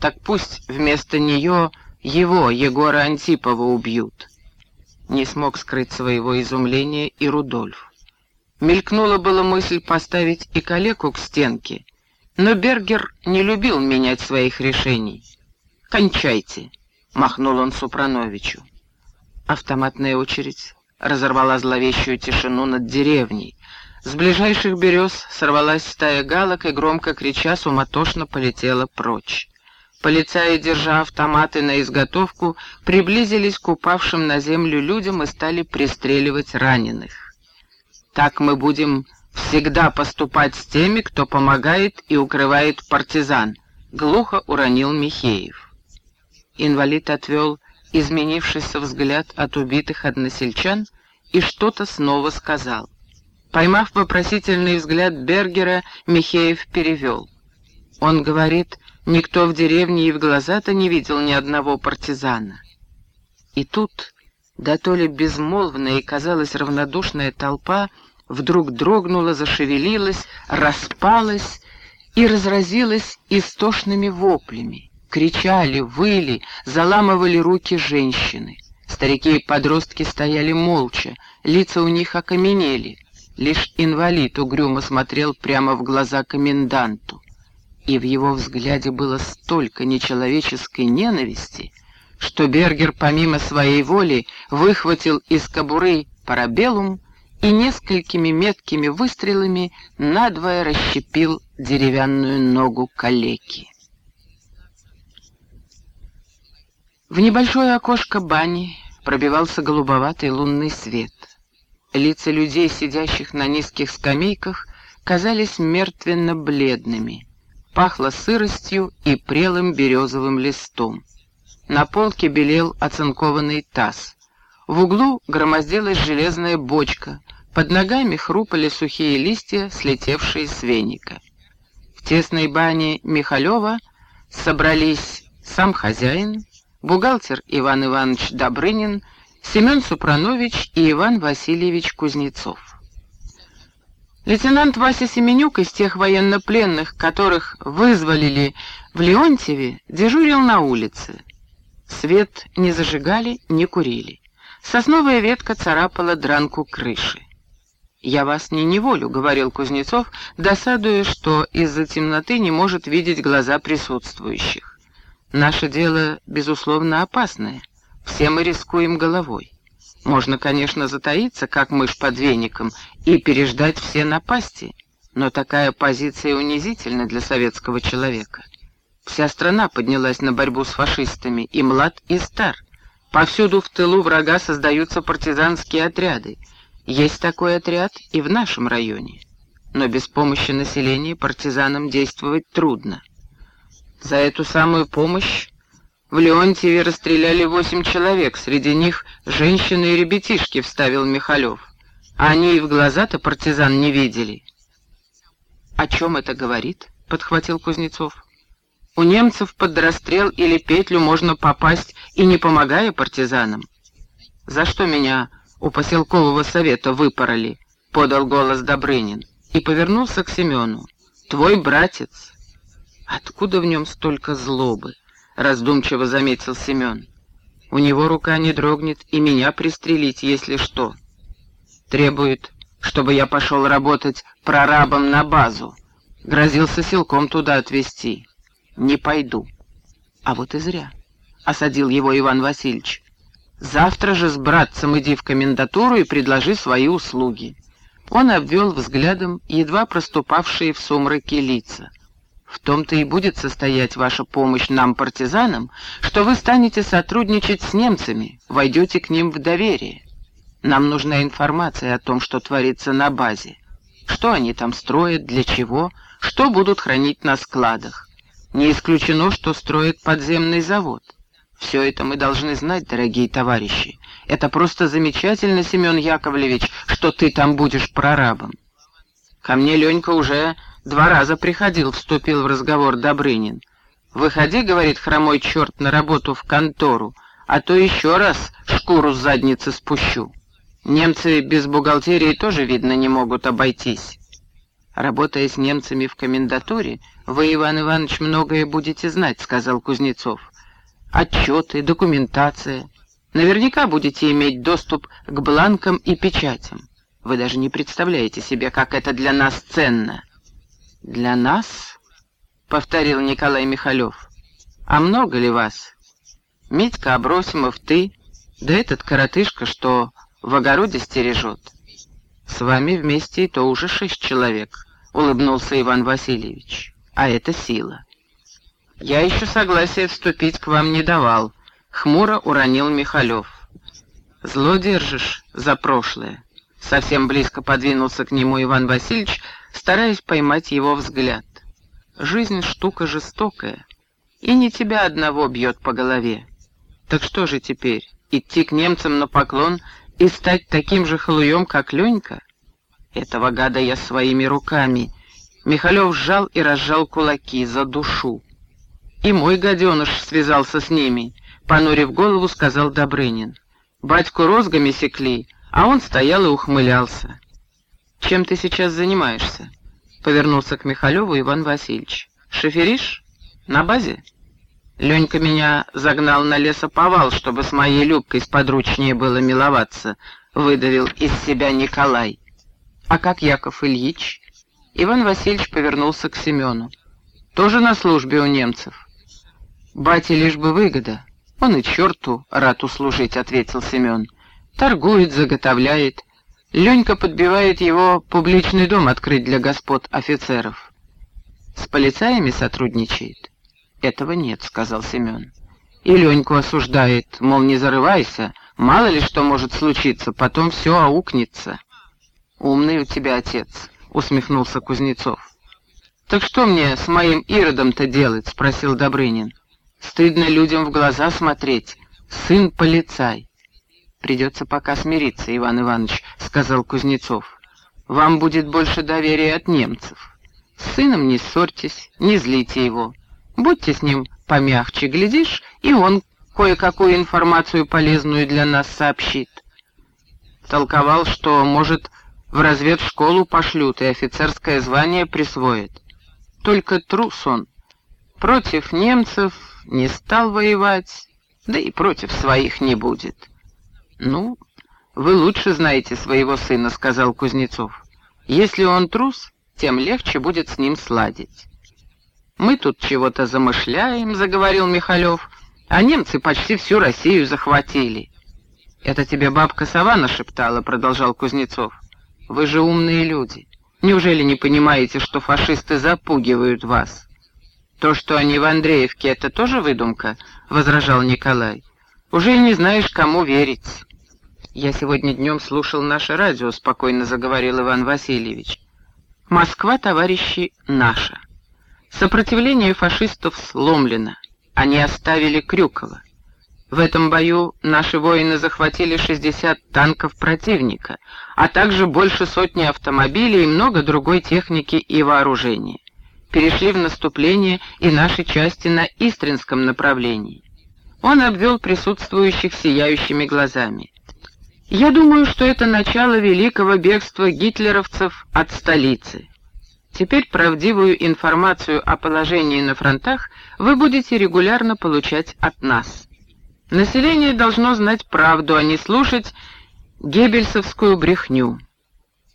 Так пусть вместо нее его, Егора Антипова, убьют. Не смог скрыть своего изумления и Рудольф. Мелькнула была мысль поставить и калеку к стенке, но Бергер не любил менять своих решений. «Кончайте!» — махнул он Супрановичу. Автоматная очередь разорвала зловещую тишину над деревней, с ближайших берез сорвалась стая галок и, громко крича, суматошно полетела прочь. Полицаи, держа автоматы на изготовку, приблизились к упавшим на землю людям и стали пристреливать раненых. «Так мы будем всегда поступать с теми, кто помогает и укрывает партизан», — глухо уронил Михеев. Инвалид отвел изменившийся взгляд от убитых односельчан и что-то снова сказал. Поймав вопросительный взгляд Бергера, Михеев перевел. Он говорит, никто в деревне и в глаза-то не видел ни одного партизана. И тут, да то ли безмолвная и, казалось, равнодушная толпа вдруг дрогнула, зашевелилась, распалась и разразилась истошными воплями. Кричали, выли, заламывали руки женщины. Старики и подростки стояли молча, лица у них окаменели. Лишь инвалид угрюмо смотрел прямо в глаза коменданту. И в его взгляде было столько нечеловеческой ненависти, что Бергер помимо своей воли выхватил из кобуры парабеллум и несколькими меткими выстрелами надвое расщепил деревянную ногу калеки. В небольшое окошко бани пробивался голубоватый лунный свет. Лица людей, сидящих на низких скамейках, казались мертвенно-бледными. Пахло сыростью и прелым березовым листом. На полке белел оцинкованный таз. В углу громоздилась железная бочка, под ногами хрупали сухие листья, слетевшие с веника. В тесной бане Михалева собрались сам хозяин, бухгалтер Иван Иванович Добрынин, Семен Супранович и Иван Васильевич Кузнецов. Лейтенант Вася Семенюк из тех военнопленных, которых вызволили в Леонтьеве, дежурил на улице. Свет не зажигали, не курили. Сосновая ветка царапала дранку крыши. «Я вас не неволю», — говорил Кузнецов, досадуя, что из-за темноты не может видеть глаза присутствующих. Наше дело, безусловно, опасное. Все мы рискуем головой. Можно, конечно, затаиться, как мышь под веником, и переждать все напасти, но такая позиция унизительна для советского человека. Вся страна поднялась на борьбу с фашистами, и млад, и стар. Повсюду в тылу врага создаются партизанские отряды. Есть такой отряд и в нашем районе. Но без помощи населения партизанам действовать трудно. За эту самую помощь в Леонтьеве расстреляли восемь человек, среди них женщины и ребятишки, вставил Михалев. Они и в глаза-то партизан не видели. «О чем это говорит?» — подхватил Кузнецов. «У немцев под расстрел или петлю можно попасть и не помогая партизанам. За что меня у поселкового совета выпороли?» — подал голос Добрынин и повернулся к Семену. «Твой братец, «Откуда в нем столько злобы?» — раздумчиво заметил Семен. «У него рука не дрогнет и меня пристрелить, если что. Требует, чтобы я пошел работать прорабом на базу. Грозился силком туда отвезти. Не пойду». «А вот и зря», — осадил его Иван Васильевич. «Завтра же с братцем иди в комендатуру и предложи свои услуги». Он обвел взглядом едва проступавшие в сумраке лица. В том-то и будет состоять ваша помощь нам, партизанам, что вы станете сотрудничать с немцами, войдете к ним в доверие. Нам нужна информация о том, что творится на базе. Что они там строят, для чего, что будут хранить на складах. Не исключено, что строят подземный завод. Все это мы должны знать, дорогие товарищи. Это просто замечательно, Семен Яковлевич, что ты там будешь прорабом. Ко мне Ленька уже Два раза приходил, вступил в разговор Добрынин. «Выходи, — говорит хромой черт, — на работу в контору, а то еще раз шкуру с задницы спущу. Немцы без бухгалтерии тоже, видно, не могут обойтись». «Работая с немцами в комендатуре, вы, Иван Иванович, многое будете знать», — сказал Кузнецов. «Отчеты, документация. Наверняка будете иметь доступ к бланкам и печатям. Вы даже не представляете себе, как это для нас ценно». «Для нас?» — повторил Николай Михалев. «А много ли вас? Митька Абросимов, ты, да этот коротышка, что в огороде стережет. С вами вместе и то уже шесть человек», — улыбнулся Иван Васильевич. «А это сила». «Я еще согласия вступить к вам не давал», — хмуро уронил Михалев. «Зло держишь за прошлое». Совсем близко подвинулся к нему Иван Васильевич, стараясь поймать его взгляд. Жизнь штука жестокая, и не тебя одного бьет по голове. Так что же теперь, идти к немцам на поклон и стать таким же халуем, как Ленька? Этого гада я своими руками. Михалев сжал и разжал кулаки за душу. И мой гаденыш связался с ними, понурив голову, сказал Добрынин. Батьку розгами секли, а он стоял и ухмылялся. «Чем ты сейчас занимаешься?» — повернулся к Михалеву Иван Васильевич. «Шоферишь? На базе?» Ленька меня загнал на лесоповал, чтобы с моей Любкой сподручнее было миловаться, выдавил из себя Николай. А как Яков Ильич? Иван Васильевич повернулся к Семену. Тоже на службе у немцев. Бате лишь бы выгода. Он и черту рад услужить, ответил Семен. Торгует, заготовляет. Ленька подбивает его публичный дом открыть для господ офицеров. С полицаями сотрудничает? «Этого нет», — сказал Семен. «И Леньку осуждает, мол, не зарывайся, мало ли что может случиться, потом все аукнется». «Умный у тебя отец», — усмехнулся Кузнецов. «Так что мне с моим Иродом-то делать?» — спросил Добрынин. «Стыдно людям в глаза смотреть. Сын полицай». «Придется пока смириться, Иван Иванович», — сказал Кузнецов. «Вам будет больше доверия от немцев. С сыном не ссорьтесь, не злите его. Будьте с ним помягче, глядишь, и он кое-какую информацию полезную для нас сообщит. Толковал, что, может, в разведшколу пошлют и офицерское звание присвоит. Только трус он. Против немцев не стал воевать, да и против своих не будет. «Ну, вы лучше знаете своего сына», — сказал Кузнецов. «Если он трус, тем легче будет с ним сладить». «Мы тут чего-то замышляем», — заговорил Михалев, «а немцы почти всю Россию захватили». «Это тебе бабка сова нашептала», — продолжал Кузнецов. «Вы же умные люди. Неужели не понимаете, что фашисты запугивают вас?» «То, что они в Андреевке, это тоже выдумка?» — возражал Николай. «Уже и не знаешь, кому верить». «Я сегодня днем слушал наше радио», — спокойно заговорил Иван Васильевич. «Москва, товарищи, наша». Сопротивление фашистов сломлено. Они оставили Крюкова. В этом бою наши воины захватили 60 танков противника, а также больше сотни автомобилей и много другой техники и вооружения. Перешли в наступление и наши части на Истринском направлении. Он обвел присутствующих сияющими глазами. «Я думаю, что это начало великого бегства гитлеровцев от столицы. Теперь правдивую информацию о положении на фронтах вы будете регулярно получать от нас. Население должно знать правду, а не слушать геббельсовскую брехню.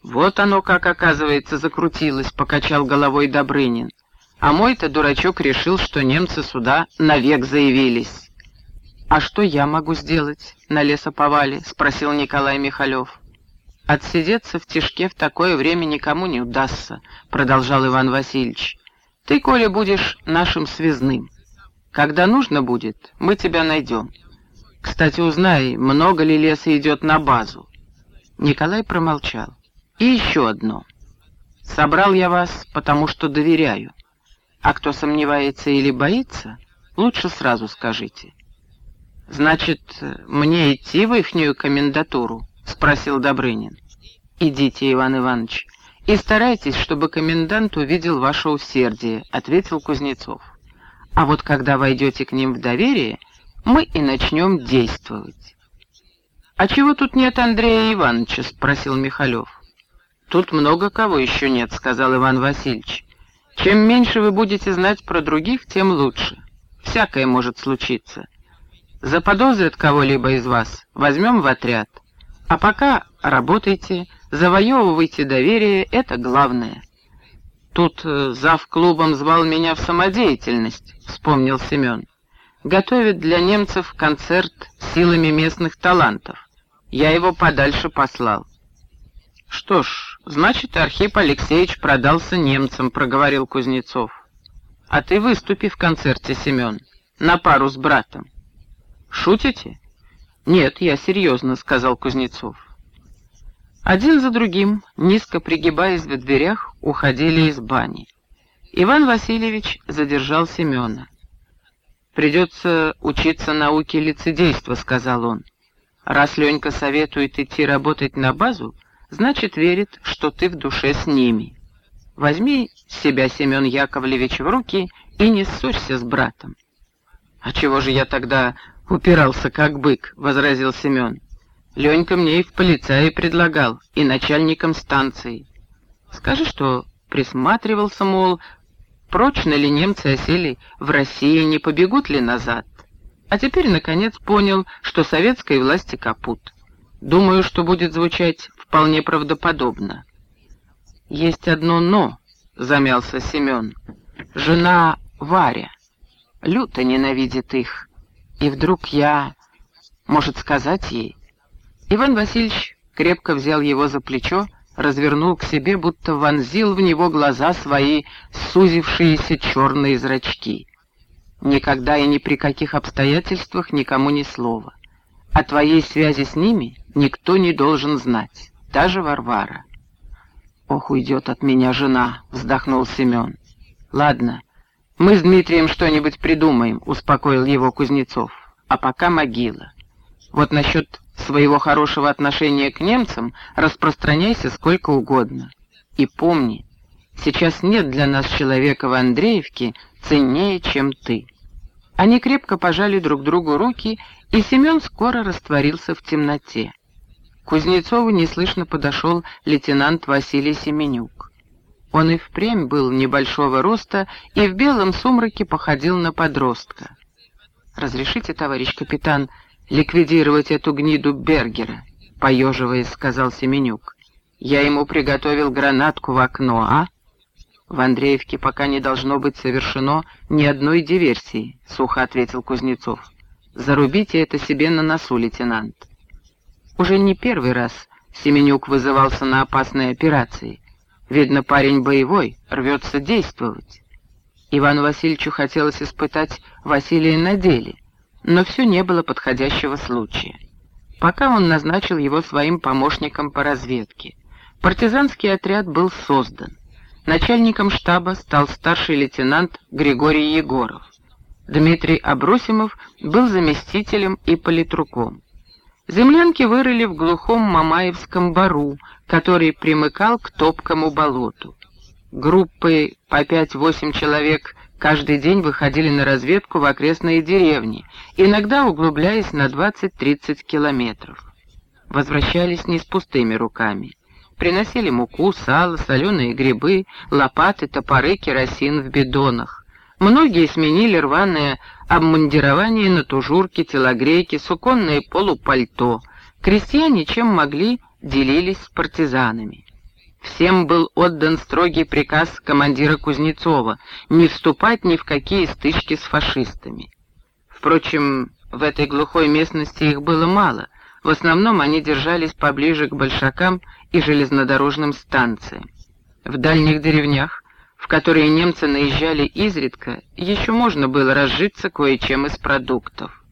Вот оно как, оказывается, закрутилось, покачал головой Добрынин. А мой-то дурачок решил, что немцы сюда навек заявились. «А что я могу сделать на лесоповале?» — спросил Николай Михалев. «Отсидеться в тишке в такое время никому не удастся», — продолжал Иван Васильевич. «Ты, Коля, будешь нашим связным. Когда нужно будет, мы тебя найдем. Кстати, узнай, много ли леса идет на базу». Николай промолчал. «И еще одно. Собрал я вас, потому что доверяю. А кто сомневается или боится, лучше сразу скажите». «Значит, мне идти в ихнюю комендатуру?» — спросил Добрынин. «Идите, Иван Иванович, и старайтесь, чтобы комендант увидел ваше усердие», — ответил Кузнецов. «А вот когда войдете к ним в доверие, мы и начнем действовать». «А чего тут нет Андрея Ивановича?» — спросил Михалев. «Тут много кого еще нет», — сказал Иван Васильевич. «Чем меньше вы будете знать про других, тем лучше. Всякое может случиться. Заподозрят кого-либо из вас, возьмем в отряд». А пока работайте, завоевывайте доверие, это главное. Тут э, зав клубом звал меня в самодеятельность, вспомнил Семен. Готовит для немцев концерт силами местных талантов. Я его подальше послал. Что ж, значит, Архип Алексеевич продался немцам, проговорил Кузнецов. А ты выступи в концерте, Семен, на пару с братом. Шутите? «Нет, я серьезно», — сказал Кузнецов. Один за другим, низко пригибаясь в дверях, уходили из бани. Иван Васильевич задержал Семена. «Придется учиться науке лицедейства», — сказал он. Раз Ленька советует идти работать на базу, значит, верит, что ты в душе с ними. Возьми себя, Семен Яковлевич, в руки и не ссорься с братом. «А чего же я тогда упирался, как бык?» — возразил Семен. «Ленька мне и в полицаи предлагал, и начальником станции. Скажи, что присматривался, мол, прочно ли немцы осели в России, не побегут ли назад. А теперь, наконец, понял, что советской власти капут. Думаю, что будет звучать вполне правдоподобно. «Есть одно «но», — замялся Семен. «Жена Варя. Люто ненавидит их. И вдруг я... Может, сказать ей?» Иван Васильевич крепко взял его за плечо, развернул к себе, будто вонзил в него глаза свои сузившиеся черные зрачки. Никогда и ни при каких обстоятельствах никому ни слова. О твоей связи с ними никто не должен знать, даже Варвара. «Ох, уйдет от меня жена», — вздохнул Семен. «Ладно, мы с Дмитрием что-нибудь придумаем», — успокоил его Кузнецов. «А пока могила. Вот насчет своего хорошего отношения к немцам распространяйся сколько угодно. И помни, сейчас нет для нас человека в Андреевке ценнее, чем ты». Они крепко пожали друг другу руки, и Семен скоро растворился в темноте. К Кузнецову неслышно подошел лейтенант Василий Семенюк. Он и впрямь был небольшого роста и в белом сумраке походил на подростка. «Разрешите, товарищ капитан, ликвидировать эту гниду Бергера?» — поеживаясь, сказал Семенюк. «Я ему приготовил гранатку в окно, а?» «В Андреевке пока не должно быть совершено ни одной диверсии», — сухо ответил Кузнецов. «Зарубите это себе на носу, лейтенант». Уже не первый раз Семенюк вызывался на опасные операции. Видно, парень боевой, рвется действовать. Ивану Васильевичу хотелось испытать Василия на деле, но все не было подходящего случая. Пока он назначил его своим помощником по разведке. Партизанский отряд был создан. Начальником штаба стал старший лейтенант Григорий Егоров. Дмитрий Абросимов был заместителем и политруком. Землянки вырыли в глухом Мамаевском бару, который примыкал к топкому болоту. Группы по 5-8 человек каждый день выходили на разведку в окрестные деревни, иногда углубляясь на 20-30 километров. Возвращались не с пустыми руками. Приносили муку, сало, соленые грибы, лопаты, топоры, керосин в бидонах. Многие сменили рваное обмундирование на тужурки, телогрейки, суконное полупальто. Крестьяне, чем могли, делились с партизанами. Всем был отдан строгий приказ командира Кузнецова не вступать ни в какие стычки с фашистами. Впрочем, в этой глухой местности их было мало. В основном они держались поближе к большакам и железнодорожным станциям. В дальних деревнях в которые немцы наезжали изредка, еще можно было разжиться кое-чем из продуктов.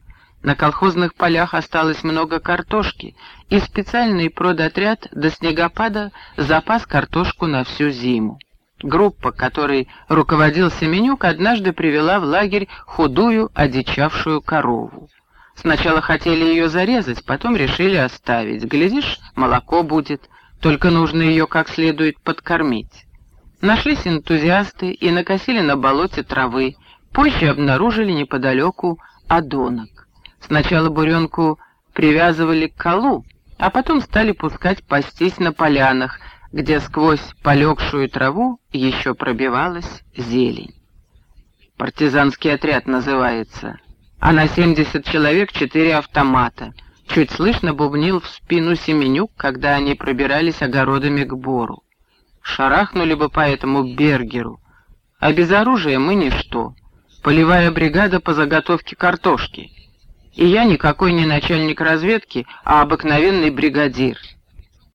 На колхозных полях осталось много картошки, и специальный продотряд до снегопада запас картошку на всю зиму. Группа, которой руководил Семенюк, однажды привела в лагерь худую, одичавшую корову. Сначала хотели ее зарезать, потом решили оставить. Глядишь, молоко будет, только нужно ее как следует подкормить. Нашлись энтузиасты и накосили на болоте травы, позже обнаружили неподалеку одонок. Сначала буренку привязывали к колу, а потом стали пускать пастись на полянах, где сквозь полегшую траву еще пробивалась зелень. Партизанский отряд называется, а на 70 человек четыре автомата. Чуть слышно бубнил в спину Семенюк, когда они пробирались огородами к бору. Шарахнули бы по этому Бергеру. А без оружия мы ничто. Полевая бригада по заготовке картошки. И я никакой не начальник разведки, а обыкновенный бригадир.